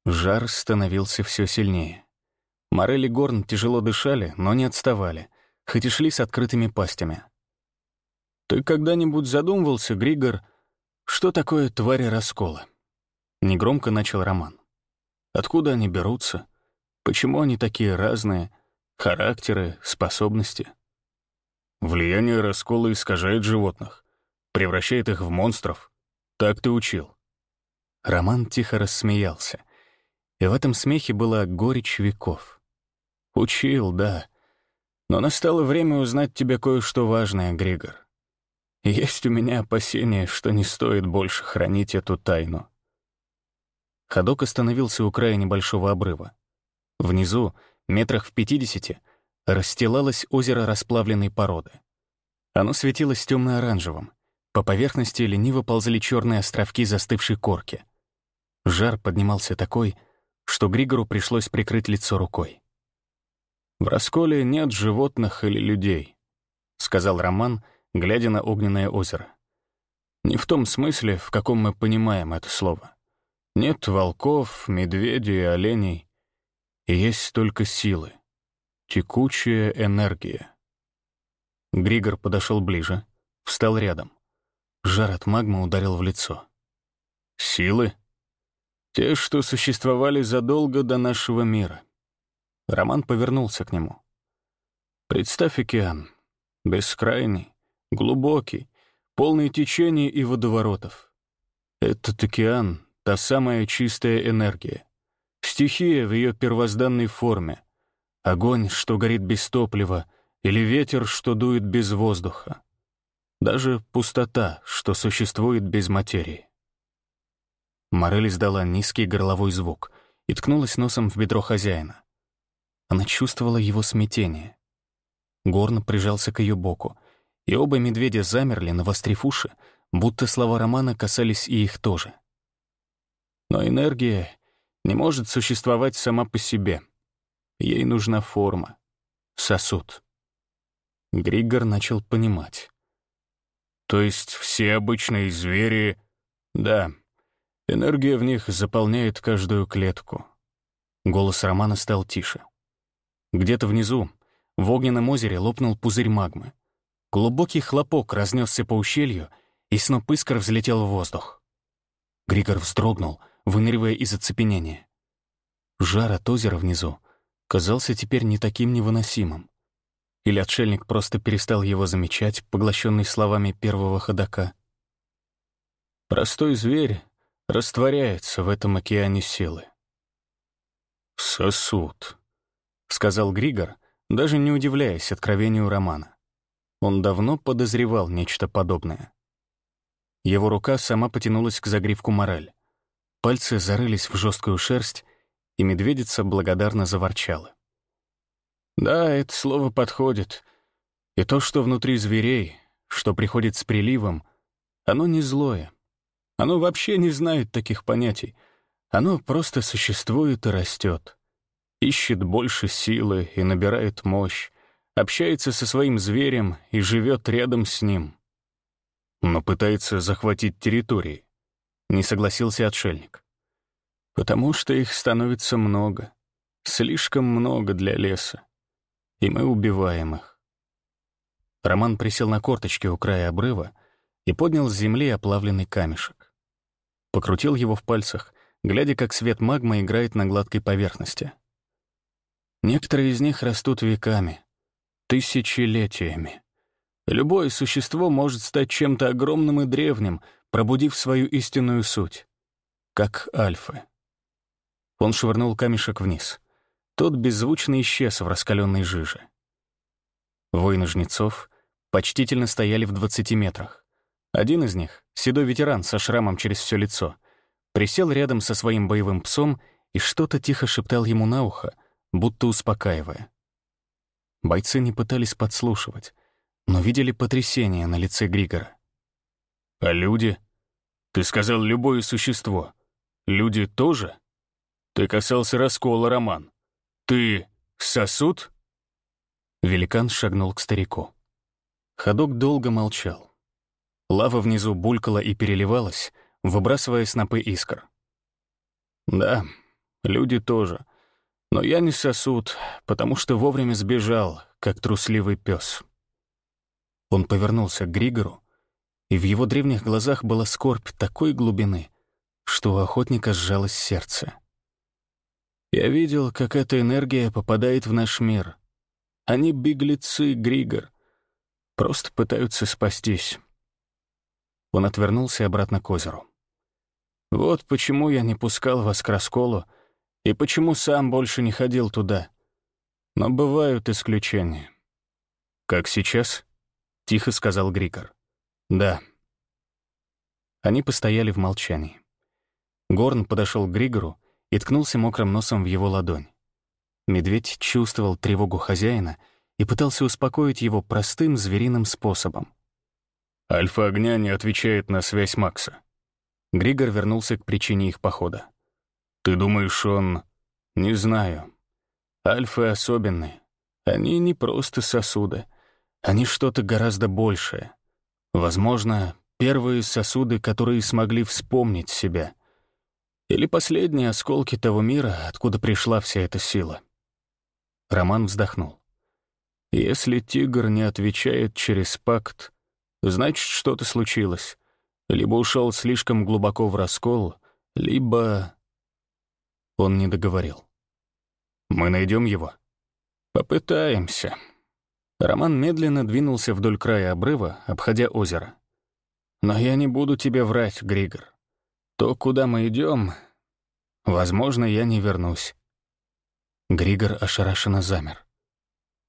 Жар становился все сильнее. Морель и Горн тяжело дышали, но не отставали, хоть и шли с открытыми пастями. «Ты когда-нибудь задумывался, Григор, что такое твари раскола?» Негромко начал Роман. «Откуда они берутся? Почему они такие разные? Характеры, способности?» «Влияние раскола искажает животных, превращает их в монстров. Так ты учил». Роман тихо рассмеялся, и в этом смехе была горечь веков. Учил, да. Но настало время узнать тебе кое-что важное, Григор. Есть у меня опасение, что не стоит больше хранить эту тайну. Ходок остановился у края небольшого обрыва. Внизу, метрах в пятидесяти, расстилалось озеро расплавленной породы. Оно светилось темно-оранжевым. По поверхности лениво ползли черные островки застывшей корки. Жар поднимался такой, что Григору пришлось прикрыть лицо рукой. «В расколе нет животных или людей», — сказал Роман, глядя на огненное озеро. «Не в том смысле, в каком мы понимаем это слово. Нет волков, медведей оленей. Есть только силы. Текучая энергия». Григор подошел ближе, встал рядом. Жар от магмы ударил в лицо. «Силы?» «Те, что существовали задолго до нашего мира. Роман повернулся к нему. «Представь океан. Бескрайний, глубокий, полный течений и водоворотов. Этот океан — та самая чистая энергия. Стихия в ее первозданной форме. Огонь, что горит без топлива, или ветер, что дует без воздуха. Даже пустота, что существует без материи. Морель издала низкий горловой звук и ткнулась носом в бедро хозяина. Она чувствовала его смятение. Горн прижался к ее боку, и оба медведя замерли, навострив уши, будто слова Романа касались и их тоже. Но энергия не может существовать сама по себе. ей нужна форма, сосуд. Григор начал понимать. То есть все обычные звери... Да, энергия в них заполняет каждую клетку. Голос Романа стал тише. Где-то внизу, в огненном озере, лопнул пузырь магмы. Глубокий хлопок разнесся по ущелью, и сноп искр взлетел в воздух. Григор вздрогнул, выныривая из оцепенения. Жар от озера внизу казался теперь не таким невыносимым. Или отшельник просто перестал его замечать, поглощенный словами первого ходока. Простой зверь растворяется в этом океане силы. «Сосуд», — сказал Григор, даже не удивляясь откровению Романа. Он давно подозревал нечто подобное. Его рука сама потянулась к загривку мораль. Пальцы зарылись в жесткую шерсть, и медведица благодарно заворчала. Да, это слово подходит. И то, что внутри зверей, что приходит с приливом, оно не злое. Оно вообще не знает таких понятий. Оно просто существует и растет. Ищет больше силы и набирает мощь, общается со своим зверем и живет рядом с ним. Но пытается захватить территории. Не согласился отшельник. Потому что их становится много. Слишком много для леса и мы убиваем их. Роман присел на корточки у края обрыва и поднял с земли оплавленный камешек. Покрутил его в пальцах, глядя, как свет магмы играет на гладкой поверхности. Некоторые из них растут веками, тысячелетиями. Любое существо может стать чем-то огромным и древним, пробудив свою истинную суть, как альфы. Он швырнул камешек вниз — тот беззвучно исчез в раскаленной жиже. Воины жнецов почтительно стояли в двадцати метрах. Один из них, седой ветеран со шрамом через все лицо, присел рядом со своим боевым псом и что-то тихо шептал ему на ухо, будто успокаивая. Бойцы не пытались подслушивать, но видели потрясение на лице Григора. «А люди? Ты сказал любое существо. Люди тоже? Ты касался раскола, Роман. «Ты сосуд?» Великан шагнул к старику. Ходок долго молчал. Лава внизу булькала и переливалась, выбрасывая снопы искр. «Да, люди тоже. Но я не сосуд, потому что вовремя сбежал, как трусливый пес. Он повернулся к Григору, и в его древних глазах была скорбь такой глубины, что у охотника сжалось сердце. Я видел, как эта энергия попадает в наш мир. Они беглецы, Григор. Просто пытаются спастись. Он отвернулся обратно к озеру. Вот почему я не пускал вас к расколу, и почему сам больше не ходил туда. Но бывают исключения. «Как сейчас?» — тихо сказал Григор. «Да». Они постояли в молчании. Горн подошел к Григору и ткнулся мокрым носом в его ладонь. Медведь чувствовал тревогу хозяина и пытался успокоить его простым звериным способом. «Альфа огня не отвечает на связь Макса». Григор вернулся к причине их похода. «Ты думаешь, он...» «Не знаю. Альфы особенные. Они не просто сосуды. Они что-то гораздо большее. Возможно, первые сосуды, которые смогли вспомнить себя — или последние осколки того мира, откуда пришла вся эта сила. Роман вздохнул. Если тигр не отвечает через пакт, значит, что-то случилось. Либо ушел слишком глубоко в раскол, либо... Он не договорил. «Мы найдем его?» «Попытаемся». Роман медленно двинулся вдоль края обрыва, обходя озеро. «Но я не буду тебе врать, Григор. То, куда мы идем, возможно, я не вернусь. Григор ошарашенно замер.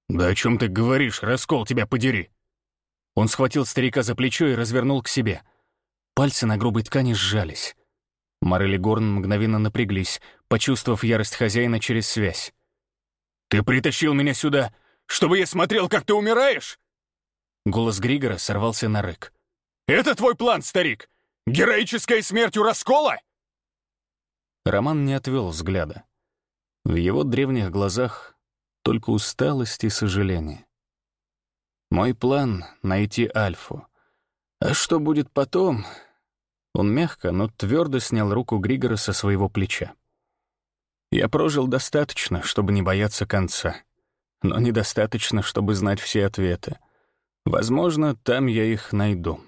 «Да о чем ты говоришь, раскол тебя подери!» Он схватил старика за плечо и развернул к себе. Пальцы на грубой ткани сжались. Морель и Горн мгновенно напряглись, почувствовав ярость хозяина через связь. «Ты притащил меня сюда, чтобы я смотрел, как ты умираешь?» Голос Григора сорвался на рык. «Это твой план, старик? Героическая смерть у раскола?» Роман не отвел взгляда. В его древних глазах только усталость и сожаление. Мой план — найти Альфу. А что будет потом? Он мягко, но твердо снял руку Григора со своего плеча. Я прожил достаточно, чтобы не бояться конца, но недостаточно, чтобы знать все ответы. Возможно, там я их найду.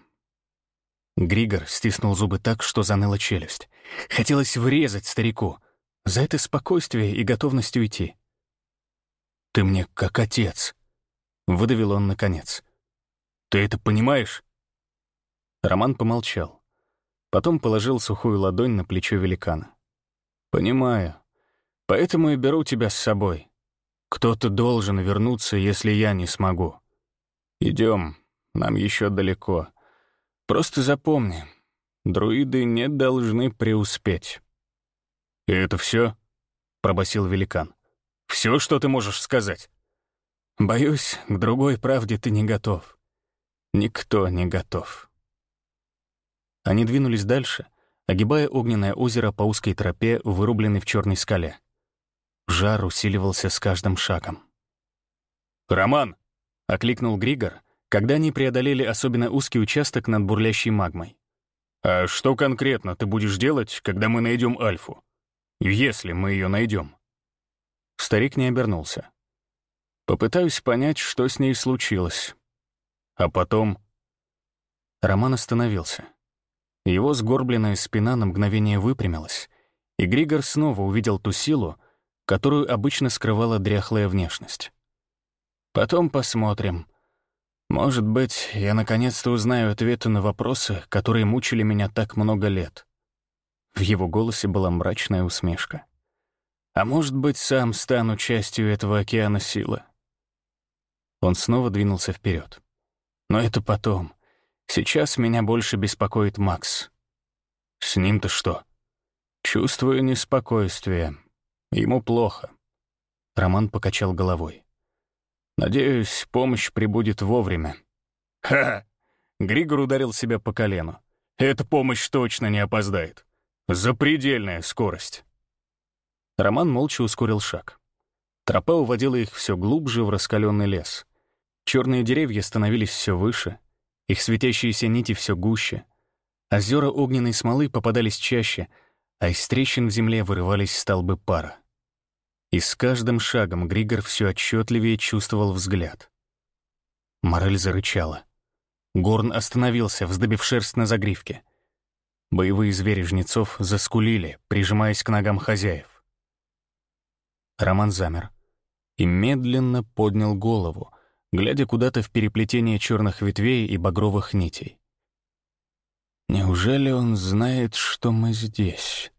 Григор стиснул зубы так, что заныла челюсть. Хотелось врезать старику за это спокойствие и готовность уйти. «Ты мне как отец», — выдавил он наконец. «Ты это понимаешь?» Роман помолчал. Потом положил сухую ладонь на плечо великана. «Понимаю. Поэтому и беру тебя с собой. Кто-то должен вернуться, если я не смогу. Идем, нам еще далеко. Просто запомни, друиды не должны преуспеть». «И это все? пробасил великан. Все, что ты можешь сказать?» «Боюсь, к другой правде ты не готов. Никто не готов». Они двинулись дальше, огибая огненное озеро по узкой тропе, вырубленной в черной скале. Жар усиливался с каждым шагом. «Роман!» — окликнул Григор, когда они преодолели особенно узкий участок над бурлящей магмой. «А что конкретно ты будешь делать, когда мы найдем Альфу? Если мы ее найдем?» Старик не обернулся. «Попытаюсь понять, что с ней случилось. А потом...» Роман остановился. Его сгорбленная спина на мгновение выпрямилась, и Григор снова увидел ту силу, которую обычно скрывала дряхлая внешность. «Потом посмотрим», может быть, я наконец-то узнаю ответы на вопросы, которые мучили меня так много лет. В его голосе была мрачная усмешка. А может быть, сам стану частью этого океана силы. Он снова двинулся вперед. Но это потом. Сейчас меня больше беспокоит Макс. С ним-то что? Чувствую неспокойствие. Ему плохо. Роман покачал головой. Надеюсь, помощь прибудет вовремя. Ха! Григор ударил себя по колену. Эта помощь точно не опоздает. Запредельная скорость. Роман молча ускорил шаг. Тропа уводила их все глубже в раскаленный лес. Черные деревья становились все выше, их светящиеся нити все гуще. Озера огненной смолы попадались чаще, а из трещин в земле вырывались столбы пара. И с каждым шагом Григор все отчетливее чувствовал взгляд. Морель зарычала. Горн остановился, вздобив шерсть на загривке. Боевые звери жнецов заскулили, прижимаясь к ногам хозяев. Роман замер и медленно поднял голову, глядя куда-то в переплетение черных ветвей и багровых нитей. «Неужели он знает, что мы здесь?»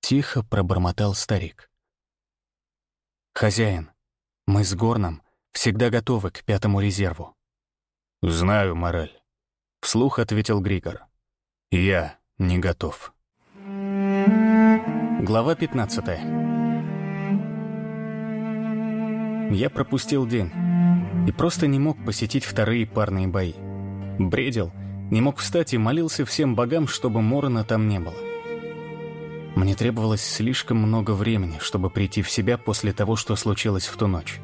Тихо пробормотал старик. «Хозяин, мы с Горном всегда готовы к пятому резерву». «Знаю, Мораль», — вслух ответил Григор. «Я не готов». Глава 15 Я пропустил день и просто не мог посетить вторые парные бои. Бредил, не мог встать и молился всем богам, чтобы Морона там не было. Мне требовалось слишком много времени, чтобы прийти в себя после того, что случилось в ту ночь.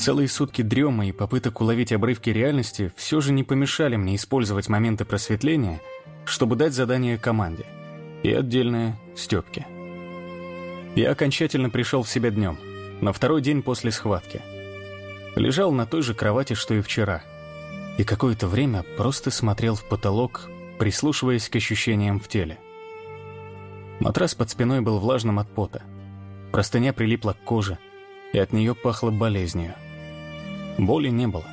Целые сутки дрема и попыток уловить обрывки реальности все же не помешали мне использовать моменты просветления, чтобы дать задание команде. И отдельное Степке. Я окончательно пришел в себя днем, на второй день после схватки. Лежал на той же кровати, что и вчера. И какое-то время просто смотрел в потолок, прислушиваясь к ощущениям в теле. Матрас под спиной был влажным от пота. Простыня прилипла к коже, и от нее пахло болезнью. Боли не было.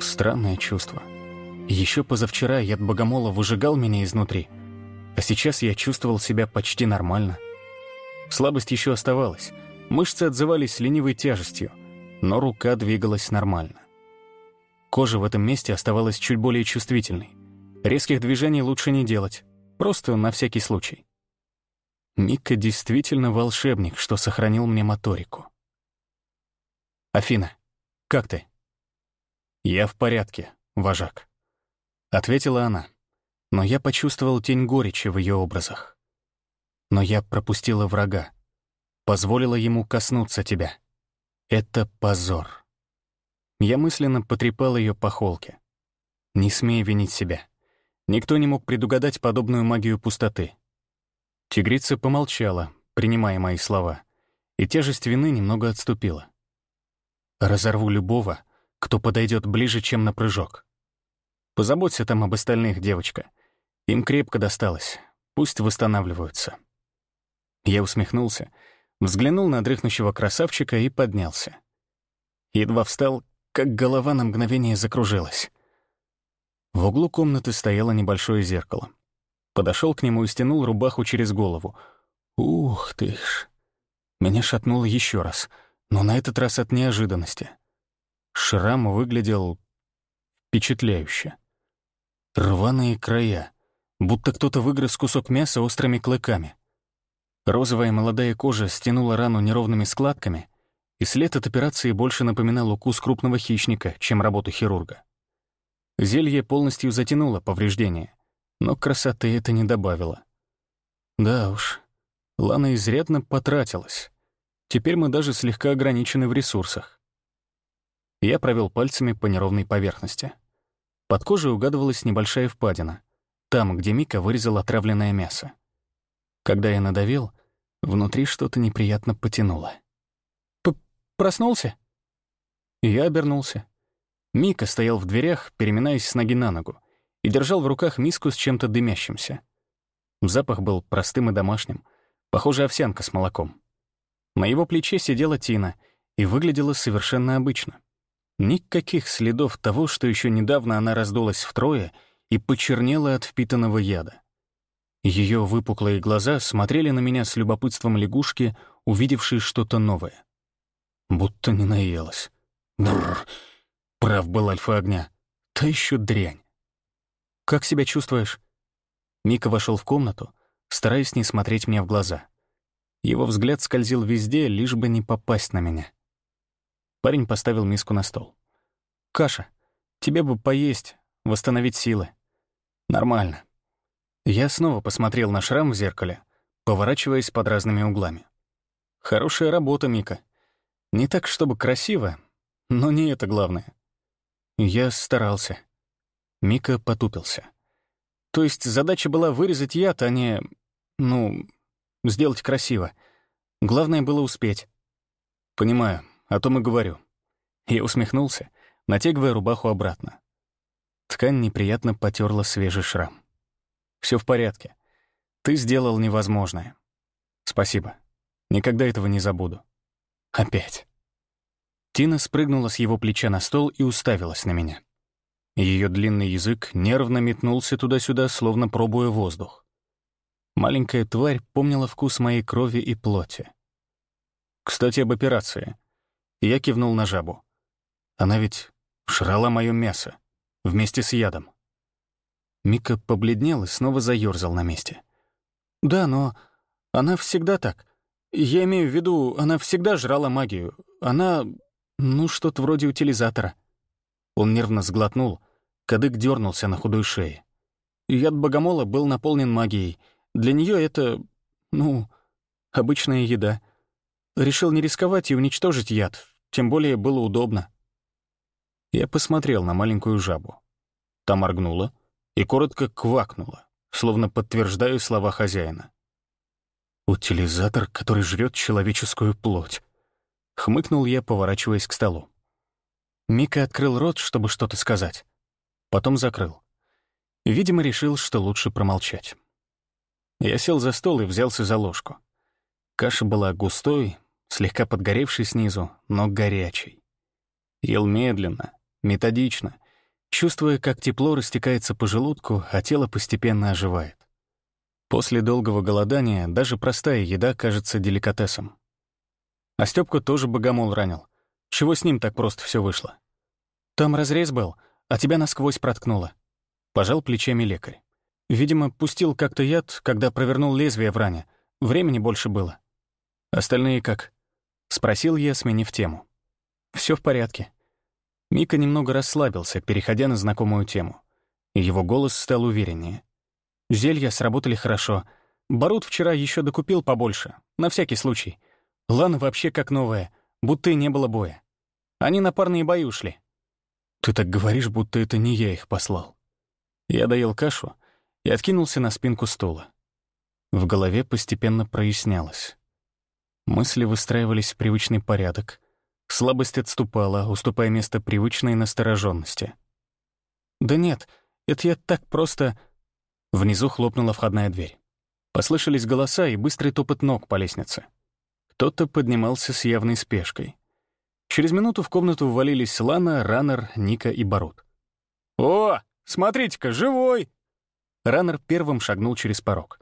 Странное чувство. Еще позавчера яд богомола выжигал меня изнутри, а сейчас я чувствовал себя почти нормально. Слабость еще оставалась, мышцы отзывались ленивой тяжестью, но рука двигалась нормально. Кожа в этом месте оставалась чуть более чувствительной. Резких движений лучше не делать, просто на всякий случай. Мика действительно волшебник, что сохранил мне моторику. «Афина, как ты?» «Я в порядке, вожак», — ответила она. Но я почувствовал тень горечи в ее образах. Но я пропустила врага, позволила ему коснуться тебя. Это позор. Я мысленно потрепал ее по холке. Не смей винить себя. Никто не мог предугадать подобную магию пустоты. Тигрица помолчала, принимая мои слова, и тяжесть вины немного отступила. Разорву любого, кто подойдет ближе, чем на прыжок. Позаботься там об остальных, девочка. Им крепко досталось. Пусть восстанавливаются. Я усмехнулся, взглянул на дрыхнущего красавчика и поднялся. Едва встал, как голова на мгновение закружилась. В углу комнаты стояло небольшое зеркало. Подошел к нему и стянул рубаху через голову. Ух ты ж. Меня шатнуло еще раз, но на этот раз от неожиданности. Шрам выглядел впечатляюще. Рваные края, будто кто-то выгрыз кусок мяса острыми клыками. Розовая молодая кожа стянула рану неровными складками, и след от операции больше напоминал укус крупного хищника, чем работу хирурга. Зелье полностью затянуло повреждение, но красоты это не добавило. Да уж, Лана изрядно потратилась. Теперь мы даже слегка ограничены в ресурсах. Я провел пальцами по неровной поверхности. Под кожей угадывалась небольшая впадина, там, где Мика вырезал отравленное мясо. Когда я надавил, внутри что-то неприятно потянуло. «Проснулся?» Я обернулся. Мика стоял в дверях, переминаясь с ноги на ногу, и держал в руках миску с чем-то дымящимся. Запах был простым и домашним, похоже, овсянка с молоком. На его плече сидела Тина и выглядела совершенно обычно. Никаких следов того, что еще недавно она раздулась втрое и почернела от впитанного яда. Ее выпуклые глаза смотрели на меня с любопытством лягушки, увидевшей что-то новое. Будто не наелась. Бррр. Прав был альфа огня. Та еще дрянь. «Как себя чувствуешь?» Мика вошел в комнату, стараясь не смотреть мне в глаза. Его взгляд скользил везде, лишь бы не попасть на меня. Парень поставил миску на стол. «Каша, тебе бы поесть, восстановить силы». «Нормально». Я снова посмотрел на шрам в зеркале, поворачиваясь под разными углами. «Хорошая работа, Мика. Не так, чтобы красиво, но не это главное. Я старался. Мика потупился. То есть задача была вырезать яд, а не... ну, сделать красиво. Главное было успеть. Понимаю, о том и говорю. Я усмехнулся, натягивая рубаху обратно. Ткань неприятно потерла свежий шрам. Все в порядке. Ты сделал невозможное. Спасибо. Никогда этого не забуду. Опять. Тина спрыгнула с его плеча на стол и уставилась на меня. Ее длинный язык нервно метнулся туда-сюда, словно пробуя воздух. Маленькая тварь помнила вкус моей крови и плоти. Кстати, об операции. Я кивнул на жабу. Она ведь шрала мое мясо вместе с ядом. Мика побледнел и снова заёрзал на месте. «Да, но она всегда так. Я имею в виду, она всегда жрала магию. Она ну, что-то вроде утилизатора. Он нервно сглотнул, кадык дернулся на худой шее. Яд богомола был наполнен магией. Для нее это, ну, обычная еда. Решил не рисковать и уничтожить яд, тем более было удобно. Я посмотрел на маленькую жабу. Та моргнула и коротко квакнула, словно подтверждая слова хозяина. Утилизатор, который жрет человеческую плоть. Хмыкнул я, поворачиваясь к столу. Мика открыл рот, чтобы что-то сказать. Потом закрыл. Видимо, решил, что лучше промолчать. Я сел за стол и взялся за ложку. Каша была густой, слегка подгоревшей снизу, но горячей. Ел медленно, методично, чувствуя, как тепло растекается по желудку, а тело постепенно оживает. После долгого голодания даже простая еда кажется деликатесом. А Стёпку тоже богомол ранил. Чего с ним так просто все вышло? Там разрез был, а тебя насквозь проткнуло. Пожал плечами лекарь. Видимо, пустил как-то яд, когда провернул лезвие в ране. Времени больше было. Остальные как? Спросил я, сменив тему. Все в порядке. Мика немного расслабился, переходя на знакомую тему. Его голос стал увереннее. Зелья сработали хорошо. Барут вчера еще докупил побольше, на всякий случай. Лана вообще как новая. будто и не было боя. Они на парные бои ушли. Ты так говоришь, будто это не я их послал. Я доел кашу и откинулся на спинку стула. В голове постепенно прояснялось. Мысли выстраивались в привычный порядок. Слабость отступала, уступая место привычной настороженности. «Да нет, это я так просто...» Внизу хлопнула входная дверь. Послышались голоса и быстрый топот ног по лестнице. Кто-то поднимался с явной спешкой. Через минуту в комнату ввалились Лана, Раннер, Ника и Барут. «О, смотрите-ка, живой!» Раннер первым шагнул через порог.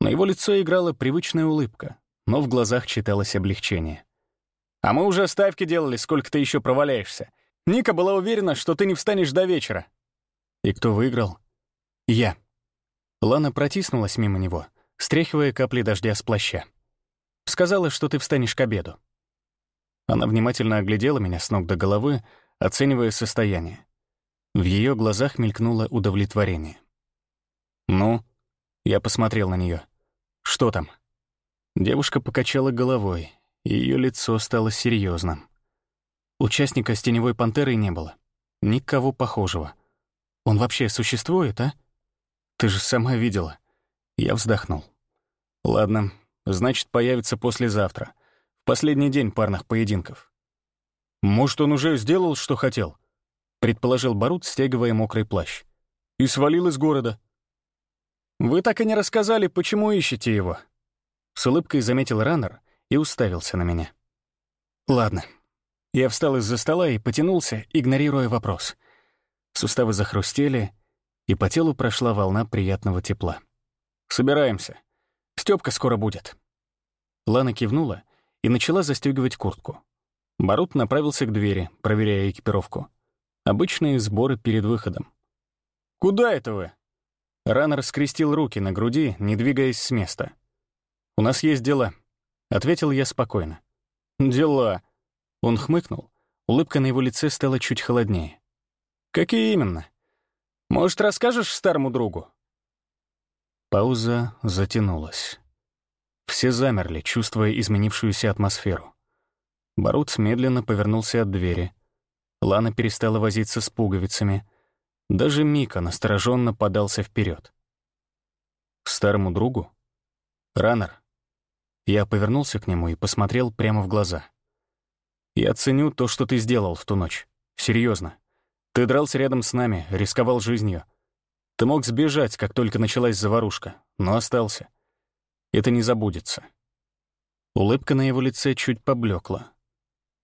На его лицо играла привычная улыбка, но в глазах читалось облегчение. «А мы уже ставки делали, сколько ты еще проваляешься. Ника была уверена, что ты не встанешь до вечера». «И кто выиграл?» «Я». Лана протиснулась мимо него, стряхивая капли дождя с плаща. «Сказала, что ты встанешь к обеду». Она внимательно оглядела меня с ног до головы, оценивая состояние. В ее глазах мелькнуло удовлетворение. «Ну?» Я посмотрел на нее. «Что там?» Девушка покачала головой, и ее лицо стало серьезным. Участника с теневой пантерой не было. Никого похожего. Он вообще существует, а? Ты же сама видела. Я вздохнул. Ладно, значит, появится послезавтра. В последний день парных поединков. Может, он уже сделал, что хотел? Предположил Барут, стягивая мокрый плащ. И свалил из города. Вы так и не рассказали, почему ищете его. С улыбкой заметил Раннер и уставился на меня. Ладно. Я встал из-за стола и потянулся, игнорируя вопрос. Суставы захрустели, и по телу прошла волна приятного тепла. «Собираемся. Стёпка скоро будет». Лана кивнула и начала застегивать куртку. Барут направился к двери, проверяя экипировку. Обычные сборы перед выходом. «Куда это вы?» Раннер скрестил руки на груди, не двигаясь с места. «У нас есть дела», — ответил я спокойно. «Дела». Он хмыкнул. Улыбка на его лице стала чуть холоднее. «Какие именно? Может, расскажешь старому другу?» Пауза затянулась. Все замерли, чувствуя изменившуюся атмосферу. Барут медленно повернулся от двери. Лана перестала возиться с пуговицами. Даже Мика настороженно подался вперед. Старому другу? Раннер. Я повернулся к нему и посмотрел прямо в глаза. «Я ценю то, что ты сделал в ту ночь. Серьезно. Ты дрался рядом с нами, рисковал жизнью. Ты мог сбежать, как только началась заварушка, но остался. Это не забудется». Улыбка на его лице чуть поблекла.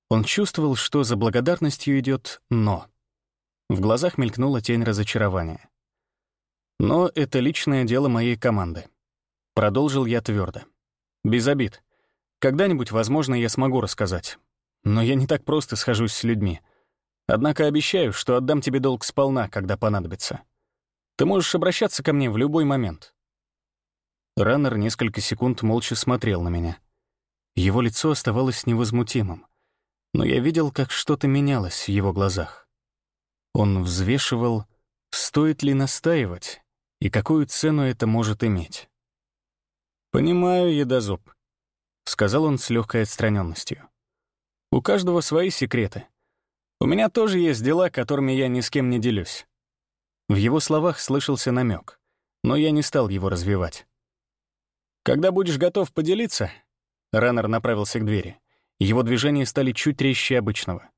Он чувствовал, что за благодарностью идет «но». В глазах мелькнула тень разочарования. «Но это личное дело моей команды», — продолжил я твердо. Без обид. Когда-нибудь, возможно, я смогу рассказать. Но я не так просто схожусь с людьми. Однако обещаю, что отдам тебе долг сполна, когда понадобится. Ты можешь обращаться ко мне в любой момент». Раннер несколько секунд молча смотрел на меня. Его лицо оставалось невозмутимым, но я видел, как что-то менялось в его глазах. Он взвешивал, стоит ли настаивать и какую цену это может иметь. «Понимаю, едозуб», — сказал он с легкой отстраненностью. «У каждого свои секреты. У меня тоже есть дела, которыми я ни с кем не делюсь». В его словах слышался намек, но я не стал его развивать. «Когда будешь готов поделиться?» Раннер направился к двери. Его движения стали чуть резче обычного.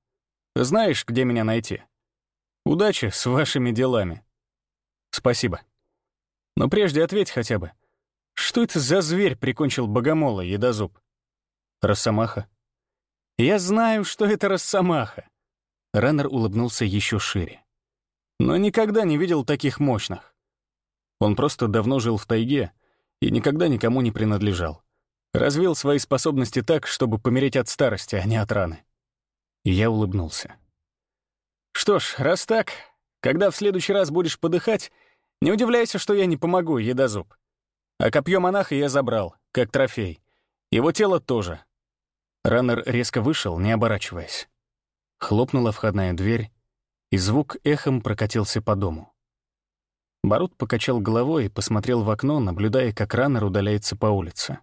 «Знаешь, где меня найти? Удачи с вашими делами». «Спасибо. Но прежде ответь хотя бы, что это за зверь прикончил богомола, едозуб? Росомаха. Я знаю, что это росомаха. Раннер улыбнулся еще шире. Но никогда не видел таких мощных. Он просто давно жил в тайге и никогда никому не принадлежал. Развил свои способности так, чтобы помереть от старости, а не от раны. И я улыбнулся. Что ж, раз так, когда в следующий раз будешь подыхать, не удивляйся, что я не помогу, едозуб. А копье монаха я забрал, как трофей. Его тело тоже. Раннер резко вышел, не оборачиваясь. Хлопнула входная дверь, и звук эхом прокатился по дому. Барут покачал головой и посмотрел в окно, наблюдая, как Раннер удаляется по улице.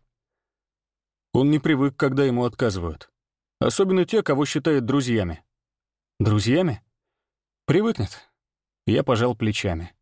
Он не привык, когда ему отказывают. Особенно те, кого считают друзьями. Друзьями? Привыкнет. Я пожал плечами.